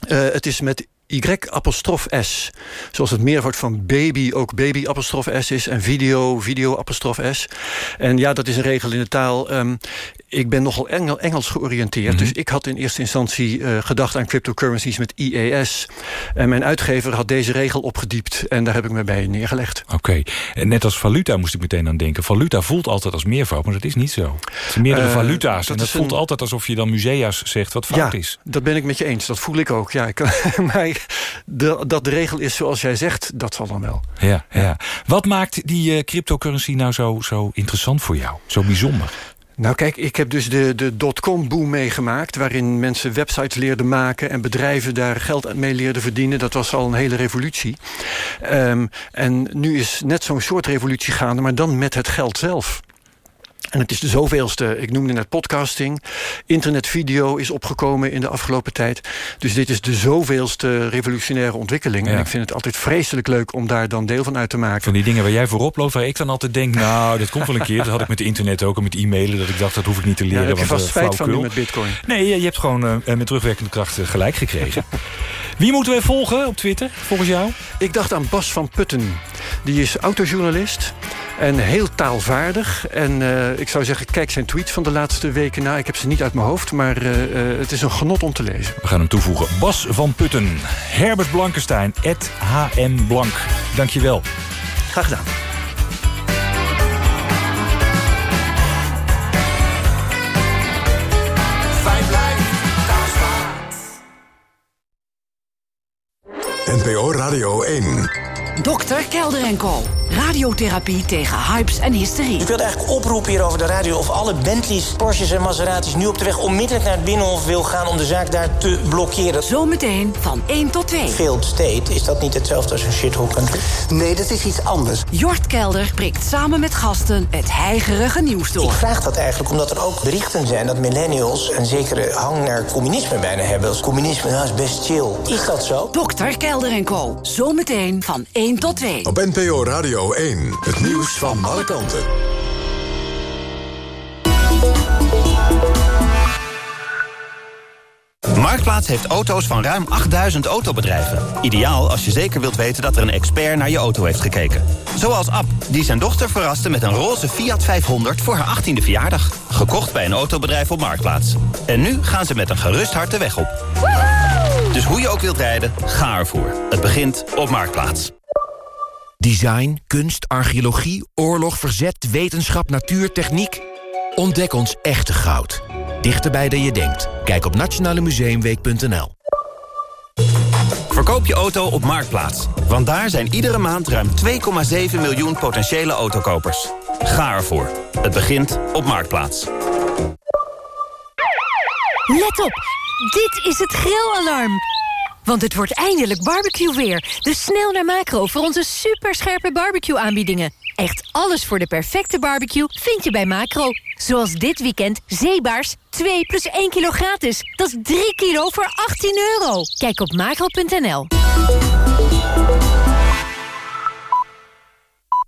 S26: Eh, het is met Y apostrof S. Zoals het meervoud van baby ook baby apostrof S is. En video, video apostrof S. En ja, dat is een regel in de taal. Ehm, ik ben nogal Engel, Engels georiënteerd. Dus ik had in eerste instantie eh, gedacht aan cryptocurrencies met IES. En mijn uitgever had deze regel opgediept. En daar heb ik me bij neergelegd.
S10: Oké, en net als valuta moest ik meteen aan denken. Valuta voelt altijd als meervoud, maar dat is niet zo. Het zijn meerdere
S26: Eh,
S10: valuta's
S26: dat
S10: en dat
S26: is
S10: voelt
S26: een-
S10: altijd alsof je dan musea's zegt wat fout
S26: ja,
S10: is.
S26: dat ben ik met je eens. Dat voel ik ook. Ja, ik, maar de, dat de regel is zoals jij zegt, dat zal dan wel.
S10: Ja, ja. Wat maakt die eh, cryptocurrency nou zo, zo interessant voor jou? Zo bijzonder?
S26: Nou kijk, ik heb dus de, de dotcom-boom meegemaakt... waarin mensen websites leerden maken... en bedrijven daar geld mee leerden verdienen. Dat was al een hele revolutie. Ehm, en nu is net zo'n soort revolutie gaande... maar dan met het geld zelf. En het is de zoveelste, ik noemde net podcasting. Internetvideo is opgekomen in de afgelopen tijd. Dus dit is de zoveelste revolutionaire ontwikkeling. En
S10: Ja.
S26: ik vind het altijd vreselijk leuk om daar dan deel van uit te maken.
S10: Van die dingen waar jij voorop loopt, waar ik dan altijd denk... nou, dat komt wel een keer. Dat had ik met internet ook en met e-mailen. Dat ik dacht, dat hoef ik niet te
S26: Ja,
S10: leren.
S26: daar heb je
S10: want,
S26: vast
S10: eh,
S26: spijt van nu met bitcoin.
S10: Nee, je hebt gewoon eh, met terugwerkende kracht eh, gelijk gekregen. Wie moeten wij volgen op Twitter, volgens jou?
S26: Ik dacht aan Bas van Putten. Die is autojournalist en heel taalvaardig. En eh, ik zou zeggen, kijk zijn tweets van de laatste weken na. Ik heb ze niet uit mijn hoofd, maar eh, eh, het is een genot om te lezen.
S10: We gaan hem toevoegen. Bas van Putten. Herbert Blankenstein, HM Blank. Dankjewel.
S26: Graag gedaan.
S8: NPO Radio 1.
S12: Dokter Kelder en Co. Radiotherapie tegen hypes en hysterie.
S27: Ik wilde eigenlijk oproepen hier over de radio of alle Bentleys, Porsches en Maseratis nu op de weg onmiddellijk naar het Binnenhof wil gaan om de zaak daar te blokkeren.
S12: Zometeen van 1 tot 2.
S27: Failed state, is dat niet hetzelfde als een shithole country?
S12: Nee, dat is iets anders. Jort Kelder prikt samen met gasten het heigerige nieuws door.
S27: Ik vraag dat eigenlijk omdat er ook berichten zijn dat millennials een zekere hang naar communisme bijna hebben. Als communisme nou, is best chill. Is dat zo?
S12: Dokter Kelder en Co. Zometeen van 1 tot 2.
S8: Op NPO Radio 1. Het nieuws van alle kanten.
S28: Marktplaats heeft auto's van ruim 8000 autobedrijven. Ideaal als je zeker wilt weten dat er een expert naar je auto heeft gekeken. Zoals Ab, die zijn dochter verraste met een roze Fiat 500 voor haar 18e verjaardag. Gekocht bij een autobedrijf op Marktplaats. En nu gaan ze met een gerust hart de weg op. Dus hoe je ook wilt rijden, ga ervoor. Het begint op Marktplaats.
S29: Design, kunst, archeologie, oorlog, verzet, wetenschap, natuur, techniek. Ontdek ons echte goud. Dichterbij dan je denkt. Kijk op nationalemuseumweek.nl
S28: Verkoop je auto op Marktplaats. Want daar zijn iedere maand ruim 2,7 miljoen potentiële autokopers. Ga ervoor. Het begint op Marktplaats.
S30: Let op, dit is het grillalarm.
S12: Want het wordt eindelijk barbecue weer. Dus snel naar Macro voor onze superscherpe barbecue aanbiedingen. Echt alles voor de perfecte barbecue vind je bij Macro. Zoals dit weekend zeebaars 2 plus 1 kilo gratis. Dat is 3 kilo voor 18 euro. Kijk op macro.nl.